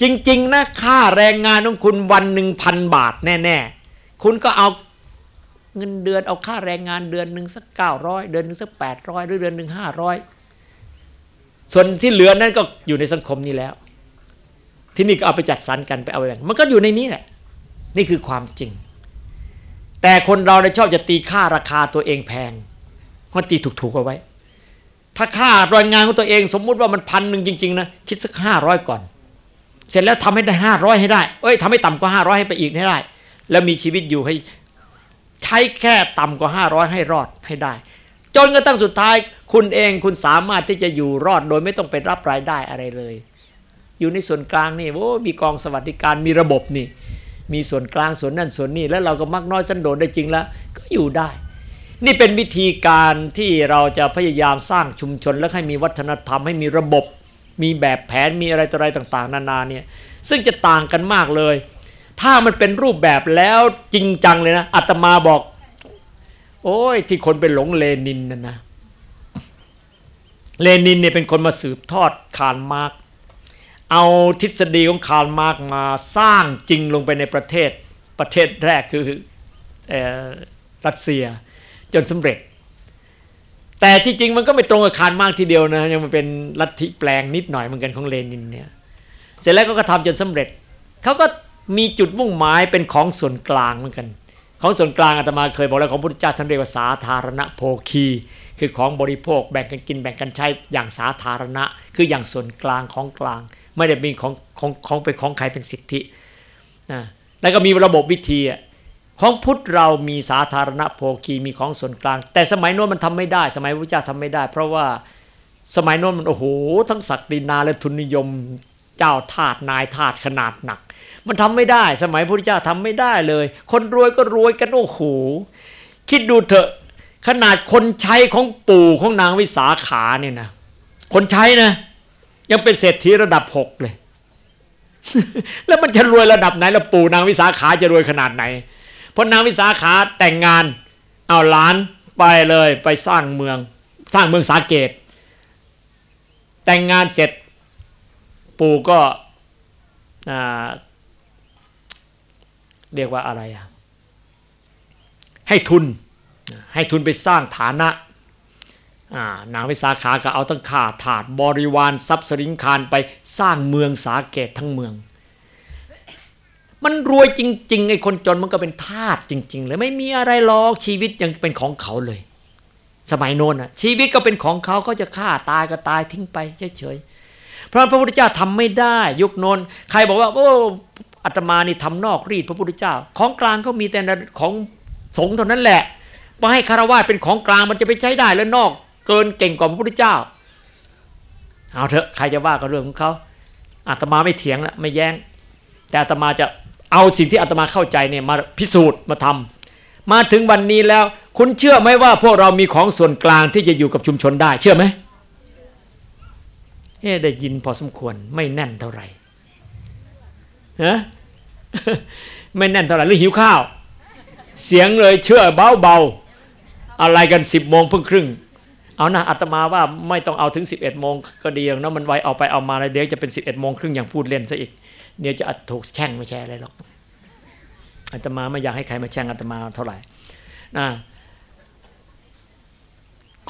B: จริง ๆ นะค่าแรงงานของคุณวันหนึ่งพันบาทแน่ ๆ คุณก็เอาเงินเดือนเอาค่าแรงงานเดือนหนึ่งสักเก้าร้อยเดือนหนึ่งสักแปดร้อยหรือเดือนหนึ่งห้าร้อย ส่วนที่เหลือนั้นก็อยู่ในสังคมนี้แล้ว ที่นี่ก็เอาไปจัดสรรกันไปเอาไปแบ่งมันก็อยู่ในนี้แหละนี่คือความจริง แต่คนเราเนี่ยชอบจะตีค่าราคาตัวเองแพงเพราะตีถูกๆเอาไว้ ถ้าค่าแรงงานของตัวเองสมมุติว่ามันพันหนึ่งจริงๆนะคิดสักห้าร้อยก่อน เสร็จแล้วทำให้ได้ห้าร้อยให้ได้เอ้ยทำให้ต่ำกว่าห้าร้อยให้ไปอีกให้ได้ แล้วมีชีวิตอยู่ให้ใช้แค่ต่ำกว่าห้าร้อยให้รอดให้ได้ จนกระทั่งสุดท้าย คุณเองคุณสามารถที่จะอยู่รอดโดยไม่ต้องไปรับรายได้อะไรเลย อยู่ในส่วนกลางนี่โอ้มีกองสวัสดิการมีระบบนี่ มีส่วนกลางส่วนนั่นส่วนนี้แล้วเราก็มักน้อยสันโดษได้จริงแล้วก็อยู่ได้ นี่เป็นวิธีการที่เราจะพยายามสร้างชุมชน และให้มีวัฒนธรรมให้มีระบบ มีแบบแผนมีอะไรต่ออะไรต่าง ๆ นานาเนี่ยซึ่งจะต่างกันมากเลย ถ้ามันเป็นรูปแบบแล้วจริงจังเลยนะอาตมาบอก โอ้ยที่คนเป็นหลงเลนินนั่นนะ เลนินเนี่ยเป็นคนมาสืบทอดคาร์ลมาร์กซ์เอาทฤษฎีของคาร์ลมาร์กซ์มาสร้างจริงลงไปในประเทศประเทศแรกคือรัสเซียจนสำเร็จ แต่ที่จริงมันก็ไม่ตรงกับคาร์ลมาร์กซ์ทีเดียวนะยังมันเป็นลัทธิแปลงนิดหน่อยเหมือนกันของเลนินเนี่ยเสร็จแล้วก็ทำจนสำเร็จเขาก็มีจุดมุ่งหมายเป็นของส่วนกลางเหมือนกัน ของส่วนกลางอาตมาเคยบอกแล้วของพุทธเจ้าท่านเรียกว่าสาธารณโภคี คือของบริโภคแบ่งกันกินแบ่งกันใช้อย่างสาธารณะ คืออย่างส่วนกลางของกลาง ไม่ได้มีของของของเป็นของใครเป็นสิทธินะแล้วก็มีระบบวิธีของพุทธเรามีสาธารณโภคีมีของส่วนกลาง แต่สมัยโน้นมันทำไม่ได้ สมัยพระเจ้าทำไม่ได้ เพราะว่าสมัยโน้นมันโอ้โหทั้งศักดินาและทุนนิยมเจ้าทาสนายทาสขนาดหนัก มันทำไม่ได้ สมัยพระเจ้าทำไม่ได้เลย คนรวยก็รวยกันโอ้โหคิดดูเถอะ ขนาดคนใช้ของปู่ของนางวิสาขาเนี่ยนะคนใช้นะยังเป็นเศรษฐีระดับหกเลย แล้วมันจะรวยระดับไหนแล้วปู่นางวิสาขาจะรวยขนาดไหน เพราะนางวิสาขาแต่งงานเอาล้านไปเลยไปสร้างเมือง สร้างเมืองสาเกต แต่งงานเสร็จปู่ก็เรียกว่าอะไรอะให้ทุน ให้ทุนไปสร้างฐานะนางวิสาขาก็เอาตั้งข่าถาดบริวารทรัพย์สริงคารไปสร้างเมืองสาเกตทั้งเมือง มันรวยจริงๆไอ้คนจนมันก็เป็นทาสจริง ๆ เลยไม่มีอะไรหรอกชีวิตยังเป็นของเขาเลย สมัยโน้นอะชีวิตก็เป็นของเขาเขาจะฆ่าตายก็ตายทิ้งไปเฉยๆเพราะพระพุทธเจ้าทำไม่ได้ ยุคโน้นใครบอกว่าโอ้อาตมานี่ทำนอกรีดพระพุทธเจ้า ของกลางเขามีแต่ของสงฆ์เท่านั้นแหละ มาให้คารวะเป็นของกลางมันจะไปใช้ได้แล้วนอก เกินเก่งกว่าพระพุทธเจ้า เอาเถอะใครจะว่าก็เรื่องของเขาอาตมาไม่เถียงละไม่แย้ง แต่อาตมาจะเอาสิ่งที่อาตมาเข้าใจเนี่ยมาพิสูจน์มาทำมาถึงวันนี้แล้ว คุณเชื่อไหมว่าพวกเรามีของส่วนกลางที่จะอยู่กับชุมชนได้ เชื่อไหมเอ๊ได้ยินพอสมควรไม่แน่นเท่าไหร่ฮะไม่แน่นเท่าไหร่หรือหิวข้าว เสียงเลยเชื่อเบาเบา อะไรกันสิบโมงเพิ่งครึ่ง เอานะอาตมาว่าไม่ต้องเอาถึง 11โมงก็ดีนะมันไวเอาไปเอามาเลยเดี๋ยวจะเป็น 11โมงครึ่งอย่างพูดเล่นซะอีกเดี๋ยวจะอัดถูกแช่งไม่ใช่อะไรหรอกอาตมาไม่อยากให้ใครมาแช่งอาตมาเท่าไหร่นะ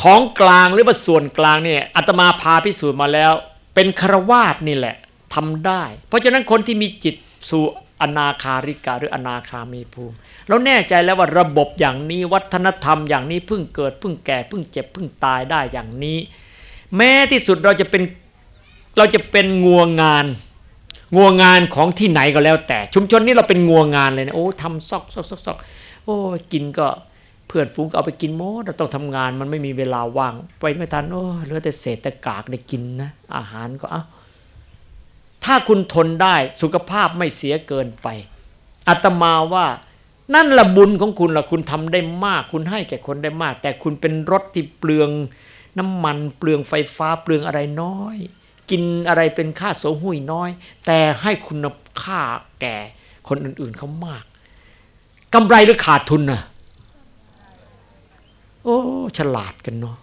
B: ของกลางหรือว่าส่วนกลางเนี่ยอาตมาพาพิสูจน์มาแล้ว เป็นครวาสนี่แหละทำได้ เพราะฉะนั้นคนที่มีจิตสู่ อนาคาริกาหรืออนาคามีภูมิ เราแน่ใจแล้วว่าระบบอย่างนี้วัฒนธรรมอย่างนี้เพิ่งเกิดเพิ่งแก่เพิ่งเจ็บเพิ่งตายได้อย่างนี้ แม้ที่สุดเราจะเป็นเราจะเป็นงัวงานงัวงานของที่ไหนก็แล้ว แต่ชุมชนนี้เราเป็นงัวงานเลยนะโอ้ทำซอกซอกซอกซอกโอ้กินก็เพื่อนฝูงก็เอาไปกินหมดเราต้องทำงานมันไม่มีเวลาว่าง ไปไม่ทันโอ้เหลือแต่เศษแต่กากได้กินนะอาหารก็เอา ถ้าคุณทนได้สุขภาพไม่เสียเกินไปอาตมาว่านั่นละบุญของคุณละคุณทำได้มาก คุณให้แก่คนได้มาก แต่คุณเป็นรถที่เปลืองน้ำมันเปลืองไฟฟ้าเปลืองอะไรน้อย กินอะไรเป็นค่าโสหุยน้อย แต่ให้คุณค่าแก่คนอื่นๆเขามากกำไรหรือขาดทุนน่ะโอ้ฉลาดกันเนาะ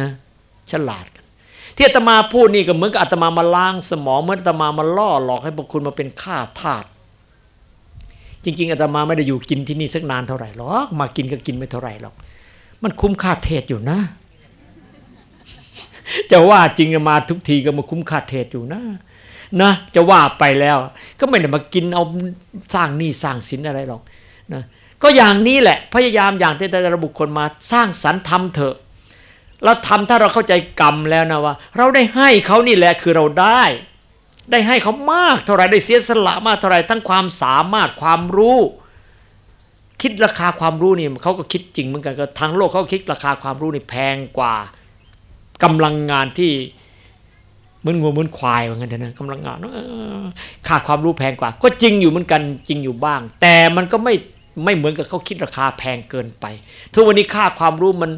B: นะฉลาด ที่อาตมาพูดนี่ก็เหมือนกับอาตมามาล้างสมองเหมือนอาตมามาล่อหลอกให้พวกคุณมาเป็นข้าทาสจริง ๆอาตมาไม่ได้อยู่กินที่นี่สักนานเท่าไหร่หรอกมากินก็กินไม่เท่าไหร่หรอก มันคุ้มค่าเทศอยู่นะ จะว่าจริงมาทุกทีก็มาคุ้มค่าเทศอยู่นะนะจะว่าไปแล้ว ก็ไม่ได้มากินเอาสร้างหนี้สร้างสินอะไรหรอกนะก็อย่างนี้แหละพยายามอย่างที่แต่ละบุคคลมาสร้างสรรค์ทำเถอะ เราทำถ้าเราเข้าใจกรรมแล้วนะว่า เราได้ให้เขานี่แหละคือเราได้ ได้ให้เขามากเท่าไรได้เสียสละมากเท่าไรทั้งความสามารถความรู้ คิดราคาความรู้นี่เขาก็คิดจริงเหมือนกันก็ทางโลกเขาคิดราคาความรู้นี่แพงกว่ากำลังงานที่เหมือนงูเหมือนควายเหมือนกันนะกำลังงานค่าความรู้แพงกว่า ก็จริงอยู่เหมือนกันจริงอยู่บ้าง แต่มันก็ไม่ไม่เหมือนกับเขาคิดราคาแพงเกินไปทุกวันนี้ค่าความรู้มัน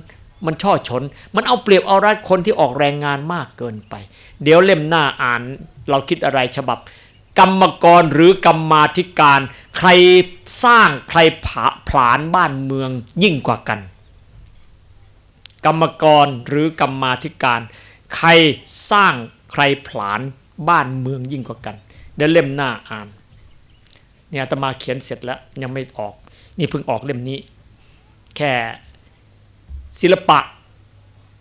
B: มันช่อชน มันเอาเปรียบเอารัดคนที่ออกแรงงานมากเกินไป เดี๋ยวเล่มหน้าอ่านเราคิดอะไรฉบับ กรรมกรหรือกรรมาธิการ ใครสร้างใครผาผลาญบ้านเมืองยิ่งกว่ากัน กรรมกรหรือกรรมาธิการ ใครสร้างใครผลาญบ้านเมืองยิ่งกว่ากันเดี๋ยวเล่มหน้าอ่านเนี่ยอาตมาเขียนเสร็จแล้วยังไม่ออก นี่เพิ่งออกเล่มนี้ แค่ ศิลปะ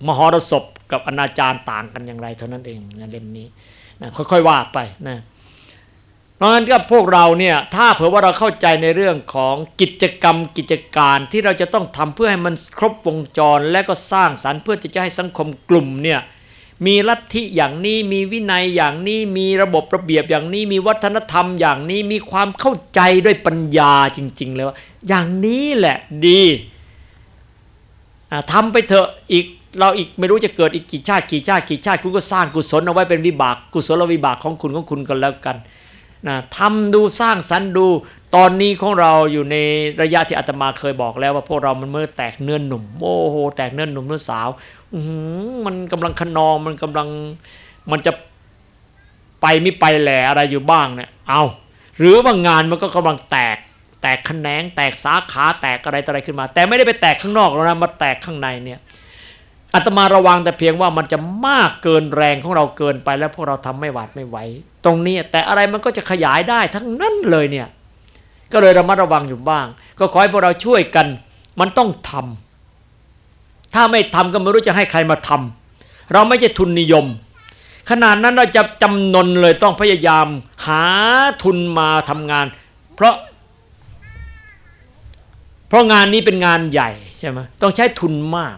B: มหรสพกับอนาจารต่างกันอย่างไรเท่านั้นเองนะเล่มนี้นะค่อยๆว่าไปนะเพราะงั้นก็พวกเราเนี่ยถ้าเผื่อว่าเราเข้าใจในเรื่องของกิจกรรมกิจการที่เราจะต้องทำเพื่อให้มันครบวงจร และก็สร้างสรรค์เพื่อจะให้สังคมกลุ่มเนี่ยมีลัทธิอย่างนี้มีวินัยอย่างนี้มีระบบระเบียบอย่างนี้มีวัฒนธรรมอย่างนี้มีความเข้าใจด้วยปัญญาจริงๆเลยว่าอย่างนี้แหละดี ทำไปเถอะอีกเราอีกไม่รู้จะเกิดอีกกี่ชาติกี่ชาติกี่ชาติคุณก็สร้างกุศลเอาไว้เป็นวิบาก กุศลวิบากของคุณของคุณกันแล้วกันนะทำดูสร้างสรรค์ดูตอนนี้ของเราอยู่ในระยะที่อาตมาเคยบอกแล้วว่าพวกเรามันเมื่อแตกเนื้อหนุ่มโอ้โหแตกเนื้อหนุ่มเนื้อสาวมันกำลังขนองมันกำลังมันจะไปไม่ไปแหล่อะไรอยู่บ้างเนี่ยเอาหรือว่างานมันก็กำลังแตก แตกแขนงแตกสาขาแตกอะไรอะไรขึ้นมา แต่ไม่ได้ไปแตกข้างนอกแล้วนะมาแตกข้างในเนี่ยอาตมาระวังแต่เพียงว่ามันจะมากเกินแรงของเราเกินไปแล้วพวกเราทำไม่หวาดไม่ไหวตรงนี้แต่อะไรมันก็จะขยายได้ทั้งนั้นเลยเนี่ยก็เลยระมัดระวังอยู่บ้าง ก็ขอให้พวกเราช่วยกัน มันต้องทำถ้าไม่ทำก็ไม่รู้จะให้ใครมาทำเราไม่ใช่ทุนนิยม ขนาดนั้นเราจะจำนนเลยต้องพยายามหาทุนมาทำงาน เพราะ เพราะงานนี้เป็นงานใหญ่ใช่ไหมต้องใช้ทุนมาก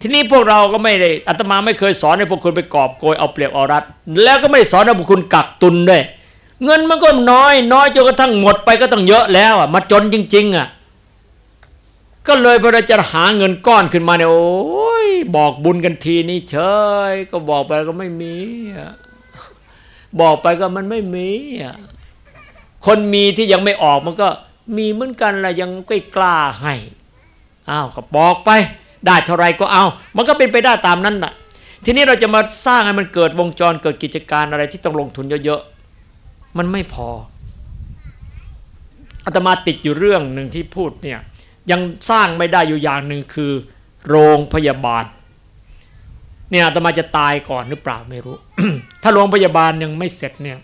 B: ทีนี้พวกเราก็ไม่ได้อาตมาไม่เคยสอนให้พวกคุณไปกอบโกยเอาเปรียบเอารัดแล้วก็ไม่ได้สอนให้พวกคุณกักตุนด้วย เงินมันก็น้อย น้อยจนกระทั่งหมดไปก็ต้องเยอะแล้วอะมาจนจริง ๆอะก็เลยพอเราจะหาเงินก้อนขึ้นมาเนี่ยโอ้ยบอกบุญกันทีนี้เฉยก็บอกไปก็ไม่มีบอกไปก็มันไม่มีคนมีที่ยังไม่ออกมันก็ มีเหมือนกันแหละยังไม่กล้าให้อ้าวก็บอกไป ได้เท่าไรก็เอา มันก็เป็นไปได้ตามนั้นแหละทีนี้เราจะมาสร้างให้มันเกิดวงจรเกิดกิจการอะไรที่ต้องลงทุนเยอะๆมันไม่พออาตมาติดอยู่เรื่องหนึ่งที่พูดเนี่ยยังสร้างไม่ได้อยู่อย่างหนึ่งคือ โรงพยาบาลเนี่ยอาตมาจะตายก่อนหรือเปล่าไม่รู้ ถ้าโรงพยาบาลยังไม่เสร็จเนี่ย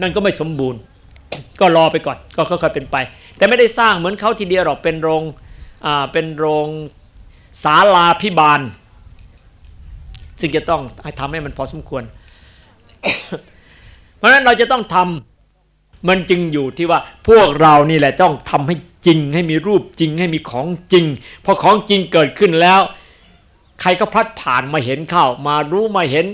B: นั่นก็ไม่สมบูรณ์ ก็รอไปก่อน ก็ค่อยๆเป็นไป แต่ไม่ได้สร้างเหมือนเขาทีเดียวหรอกเป็นโรงอ่าเป็นโรงศาลาพิบาล ซึ่งจะต้องให้ทำให้มันพอสมควร เพราะฉะนั้นเราจะต้องทำมันจึงอยู่ที่ว่าพวกเรานี่แหละต้องทำให้จริง ให้มีรูปจริง ให้มีของจริงพอของจริงเกิดขึ้นแล้ว ใครก็พลัดผ่านมาเห็นเข้ามารู้มาเห็น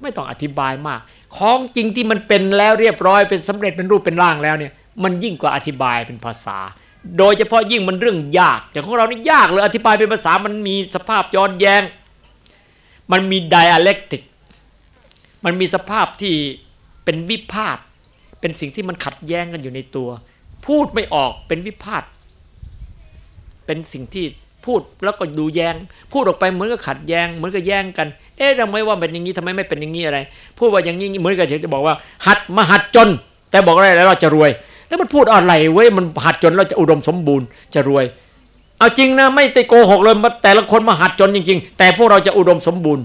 B: ไม่ต้องอธิบายมาก ของจริงที่มันเป็นแล้วเรียบร้อยเป็นสำเร็จเป็นรูปเป็นร่างแล้วเนี่ยมันยิ่งกว่าอธิบายเป็นภาษา โดยเฉพาะยิ่งมันเรื่องยากแต่ของเรานี่ยากเลยอธิบายเป็นภาษามันมีสภาพย้อนแย้ง มันมีไดอะเล็กติกมันมีสภาพที่เป็นวิพาทเป็นสิ่งที่มันขัดแย้งกันอยู่ในตัว พูดไม่ออกเป็นวิพาทเป็นสิ่งที่ พูดแล้วก็ดูแยงพูดออกไปเหมือนกับขัดแย้งเหมือนกับแย้งกัน เอ๊ะทำไมว่าเป็นอย่างนี้ทำไมไม่เป็นอย่างนี้อะไร พูดว่าอย่างนี้เหมือนกับจะบอกว่า หัดมาหัดจน แต่บอกอะไรแล้วเราจะรวย แล้วมันพูดอะไรเว้ยมันหัดจนเราจะอุดมสมบูรณ์จะรวย เอาจริงนะไม่ได้โกหกเลยแต่ละคนมาหัดจนจริง ๆ แต่พวกเราจะอุดมสมบูรณ์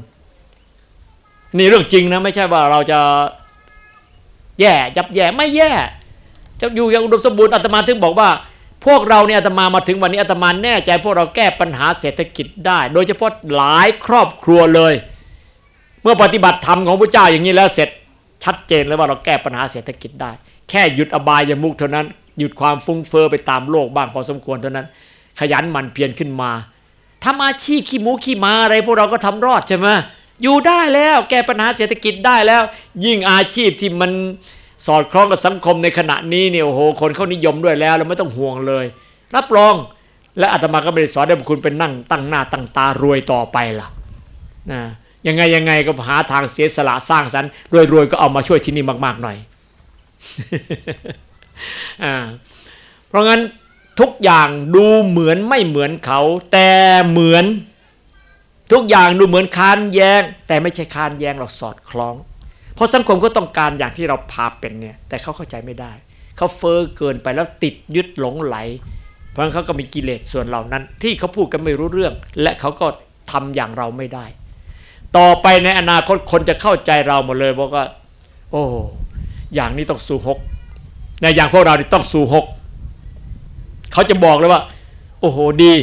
B: นี่เรื่องจริงนะ ไม่ใช่ว่าเราจะแย่ยับแย่ไม่แย่จะอยู่อย่างอุดมสมบูรณ์อาตมาถึงบอกว่า พวกเราเนี่ยอาตมามาถึงวันนี้อาตมาแน่ใจพวกเราแก้ปัญหาเศรษฐกิจได้ โดยเฉพาะหลายครอบครัวเลย เมื่อปฏิบัติธรรมของพระเจ้าอย่างนี้แล้วเสร็จชัดเจนเลยว่าเราแก้ปัญหาเศรษฐกิจได้ แค่หยุดอบายยมุกเท่านั้น หยุดความฟุ้งเฟอ้อไปตามโลกบ้างพอสมควรเท่านั้น ขยันหมั่นเพียรขึ้นมาทำอาชีพขี้หมูขี้มาอะไรพวกเราก็ทำรอดใช่ไหมอยู่ได้แล้วแก้ปัญหาเศรษฐกิจได้แล้ว ยิ่งอาชีพที่มัน สอดคล้องกับสังคมในขณะนี้เนี่ยโอ้โหคนเขานิยมด้วยแล้วเราไม่ต้องห่วงเลย รับรองและอาตมาก็ไม่ได้สอนให้คุณเป็นนั่งตั้งหน้าตั้งตารวยต่อไปล่ะนะยังไงยังไงก็หาทางเสียสละสร้างสรรค์รวยๆก็เอามาช่วยที่นี่มาก ๆ หน่อยอ่าเพราะงั้นทุกอย่างดูเหมือนไม่เหมือนเขา แต่เหมือนทุกอย่างดูเหมือนคานแยงแต่ไม่ใช่คานแยงเราสอดคล้อง เพราะสังคมก็ต้องการอย่างที่เราพาเป็นเนี่ยแต่เขาเข้าใจไม่ได้ เขาเฟอ้อเกินไปแล้วติดยึดหลงไหล เพราะฉะนั้นเขาก็มีกิเลสส่วนเหล่านั้น ที่เขาพูดกันไม่รู้เรื่อง และเขาก็ทำอย่างเราไม่ได้ ต่อไปในอนาคตคนจะเข้าใจเราหมดเลยบอกว่า โอ้อย่างนี้ต้องสู่หกในอย่างพวกเรานี่ต้องสู่หกเขาจะบอกเลยว่า โอ้โหดี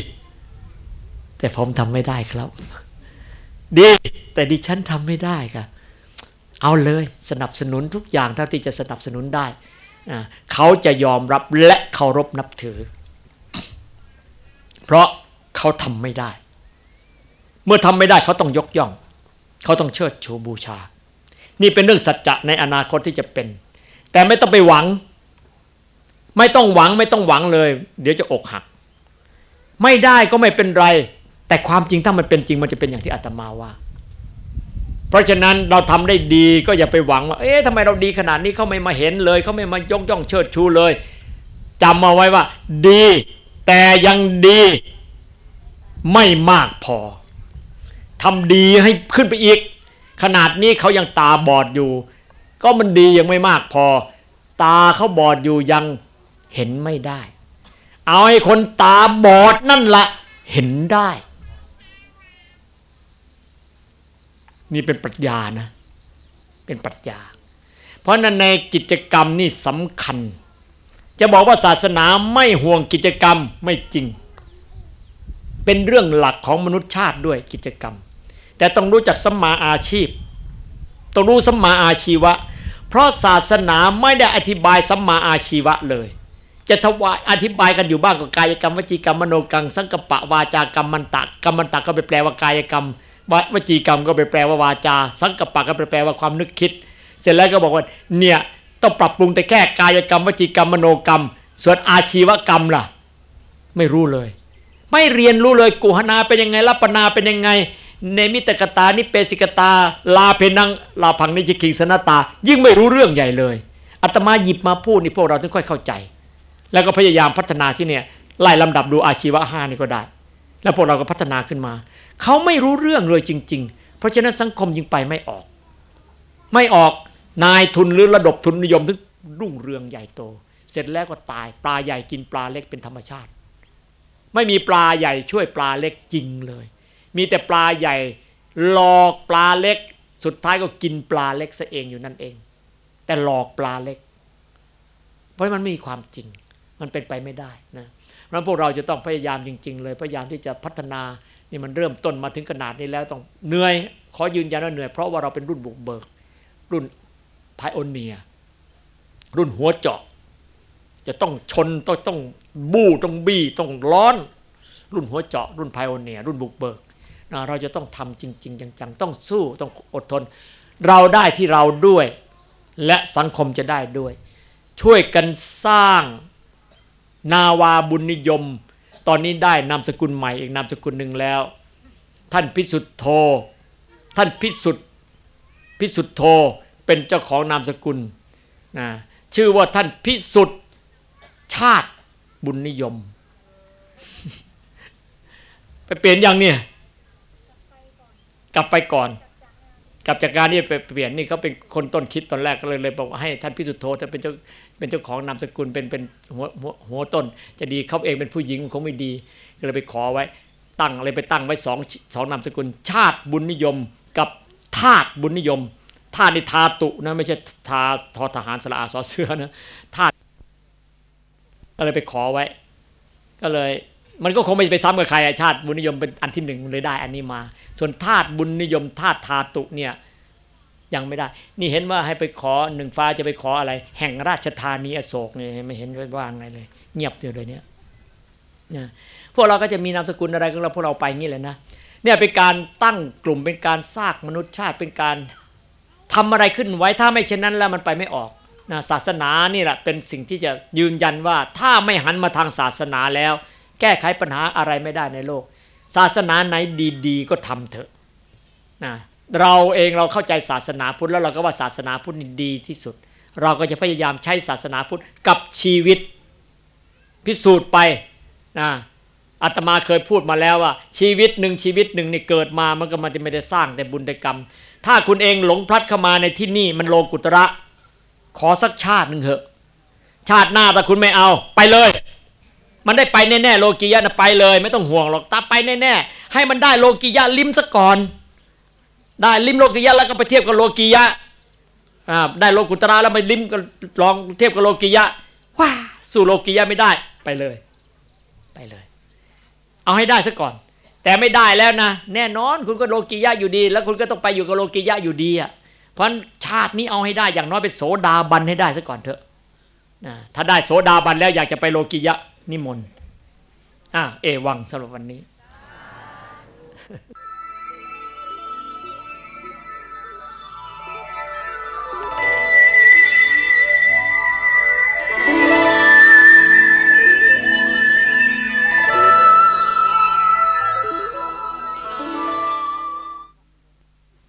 B: แต่ผมทำไม่ได้ครับ ดี แต่ดิฉันทำไม่ได้ค่ะ เอาเลยสนับสนุนทุกอย่างเท่าที่จะสนับสนุนได้ เขาจะยอมรับและเคารพนับถือ เพราะเขาทำไม่ได้ เมื่อทำไม่ได้เขาต้องยกย่อง เขาต้องเชิดชูบูชา นี่เป็นเรื่องสัจจะในอนาคตที่จะเป็น แต่ไม่ต้องไปหวัง ไม่ต้องหวังไม่ต้องหวังเลย เดี๋ยวจะอกหัก ไม่ได้ก็ไม่เป็นไร แต่ความจริงถ้ามันเป็นจริงมันจะเป็นอย่างที่อาตมาว่า เพราะฉะนั้นเราทำได้ดีก็อย่าไปหวังว่า เอ๊ะทำไมเราดีขนาดนี้เขาไม่มาเห็นเลยเขาไม่มายกย่องเชิดชูเลยจำมาไว้ว่า ดี แต่ยังดีไม่มากพอทำดีให้ขึ้นไปอีก ขนาดนี้เขายังตาบอดอยู่ ก็มันดียังไม่มากพอ ตาเขาบอดอยู่ยังเห็นไม่ได้ เอาให้คนตาบอดนั่นละเห็นได้ นี่เป็นปรัชญานะ เป็นปรัชญา เพราะนั้นในกิจกรรมนี่สำคัญ จะบอกว่าศาสนาไม่ห่วงกิจกรรมไม่จริง เป็นเรื่องหลักของมนุษยชาติด้วยกิจกรรม แต่ต้องรู้จักสัมมาอาชีพ ต้องรู้สัมมาอาชีวะ เพราะศาสนาไม่ได้อธิบายสัมมาอาชีวะเลยจะทวายอธิบายกันอยู่บ้างก็กายกรรมวจีกรรมมโนกรรมสังกปะวาจากรรมมันตะกรรมมันตะก็ไปแปลว่ากายกรรม วจีกรรมก็ไปแปลว่าวาจา สังกปะก็ไปแปลว่าความนึกคิด เสร็จแล้วก็บอกว่าเนี่ยต้องปรับปรุงแต่แค่กายกรรมวจีกรรมมโนกรรม ส่วนอาชีวกรรมล่ะ ไม่รู้เลย ไม่เรียนรู้เลยกุหนาเป็นยังไงรัปนาเป็นยังไง เนมิตกตานิเปสิกตา ลาเพนังลาพังนิจิกิงสนตา ยิ่งไม่รู้เรื่องใหญ่เลยอาตมาหยิบมาพูดนี่พวกเราถึงค่อยเข้าใจ แล้วก็พยายามพัฒนาที่เนี่ยไล่ลำดับดูอาชีวะห้านี่ก็ได้ แล้วพวกเราก็พัฒนาขึ้นมา เขาไม่รู้เรื่องเลยจริง ๆ เพราะฉะนั้นสังคมยิงไปไม่ออก ไม่ออกนายทุนหรือระดบทุนนิยมถึงรุ่งเรืองใหญ่โต เสร็จแล้วก็ตายปลาใหญ่กินปลาเล็กเป็นธรรมชาติ ไม่มีปลาใหญ่ช่วยปลาเล็กจริงเลย มีแต่ปลาใหญ่หลอกปลาเล็ก สุดท้ายก็กินปลาเล็กซะเองอยู่นั่นเอง แต่หลอกปลาเล็ก เพราะมันไม่มีความจริง มันเป็นไปไม่ได้นะ เพราะพวกเราจะต้องพยายามจริง ๆ เลยพยายามที่จะพัฒนานี่มันเริ่มต้นมาถึงขนาดนี้แล้วต้องเหนื่อย ขอยืนยันว่าเหนื่อยเพราะว่าเราเป็นรุ่นบุกเบิก รุ่นไพโอเนีย รุ่นหัวเจาะ จะต้องชนต้องต้องบู้ต้องบี้ต้องร้อน รุ่นหัวเจาะ รุ่นไพโอเนีย รุ่นบุกเบิกนะเราจะต้องทำจริง ๆ จังๆ ต้องสู้ต้องอดทน เราได้ที่เราด้วย และสังคมจะได้ด้วย ช่วยกันสร้าง นาวาบุญนิยม ตอนนี้ได้นามสกุลใหม่อีกนามสกุลหนึ่งแล้ว ท่านพิสุทธโธ ท่านพิสุทธพิสุทธโธเป็นเจ้าของนามสกุลนะชื่อว่าท่านพิสุทธชาติบุญนิยม ไปเปลี่ยนยังเนี่ย กลับไปก่อน กลับจากการนี่ไปเปลี่ยนนี่เขาเป็นคนต้นคิดตอนแรกก็เลยเลยบอกว่าให้ท่านพิสุทธโธท่านเป็นเจ้าเป็นเจ้าของนามสกุลเป็นเป็นหัวหัวหัวต้น จะดีเขาเองเป็นผู้หญิงคงไม่ดีก็เลยไปขอไว้ ตั้งเลยไปตั้งไว้สองสองนามสกุล ชาติบุญนิยม กับธาตุบุญนิยมธาตุนี่ทาตุนะไม่ใช่ทาทอทหารสละอาสอเสือนะธาตุก็เลยไปขอไว้ ก็เลย มันก็คงไม่ไปซ้ำกับใครชาติบุญนิยมเป็นอันที่หนึ่งเลยได้อันนี้มา ส่วนธาตุบุญนิยมธาตุทาตุเนี่ยยังไม่ได้ นี่เห็นว่าให้ไปขอหนึ่งฟ้าจะไปขออะไร แห่งราชธานีอโศกเนี่ยไม่เห็นว่าไงเลย เงียบอยู่เลยเนี่ยนะพวกเราก็จะมีนามสกุลอะไรของเราพวกเราไปงี้เลยนะเนี่ยเป็นการตั้งกลุ่มเป็นการสร้างมนุษยชาติเป็นการทำอะไรขึ้นไว้ถ้าไม่เช่นนั้นแล้วมันไปไม่ออกนะศาสนานี่แหละเป็นสิ่งที่จะยืนยันว่าถ้าไม่หันมาทางศาสนาแล้ว แก้ไขปัญหาอะไรไม่ได้ในโลก ศาสนาไหนดีๆ ก็ทำเถอะนะเราเองเราเข้าใจศาสนาพุทธแล้วเราก็ว่าศาสนาพุทธนี่ดีที่สุด เราก็จะพยายามใช้ศาสนาพุทธกับชีวิตพิสูจน์ไปนะอาตมาเคยพูดมาแล้วว่า ชีวิตหนึ่งชีวิตหนึ่งนี่เกิดมามันก็มันจะไม่ได้สร้างแต่บุญแต่กรรม ถ้าคุณเองหลงพลัดเข้ามาในที่นี่มันโลกุตระ ขอสักชาติหนึ่งเถอะ ชาติหน้าถ้าคุณไม่เอาไปเลย มันได้ไปแน่ๆโลกียะนะไปเลย ไม่ต้องห่วงหรอกตาไปแน่ๆให้มันได้โลกียะลิ้มซะก่อน ได้ลิ้มโลกียะแล้วก็ไปเทียบกับโลกียะอ่าได้โลกุตระแล้วไปลิ้มก็ลองเทียบกับโลกียะว้าสู่โลกียะไม่ได้ไปเลย ไปเลย เอาให้ได้ซะก่อน แต่ไม่ได้แล้วนะ แน่นอนคุณก็โลกียะอยู่ดี แล้วคุณก็ต้องไปอยู่กับโลกียะอยู่ดีอะเพราะชาตินี้เอาให้ได้อย่างน้อยเป็นโสดาบันให้ได้ซะก่อนเถอะนะถ้าได้โสดาบันแล้วอยากจะไปโลกียะ นิมนต์อ่าเอวังสำหรับวันนี้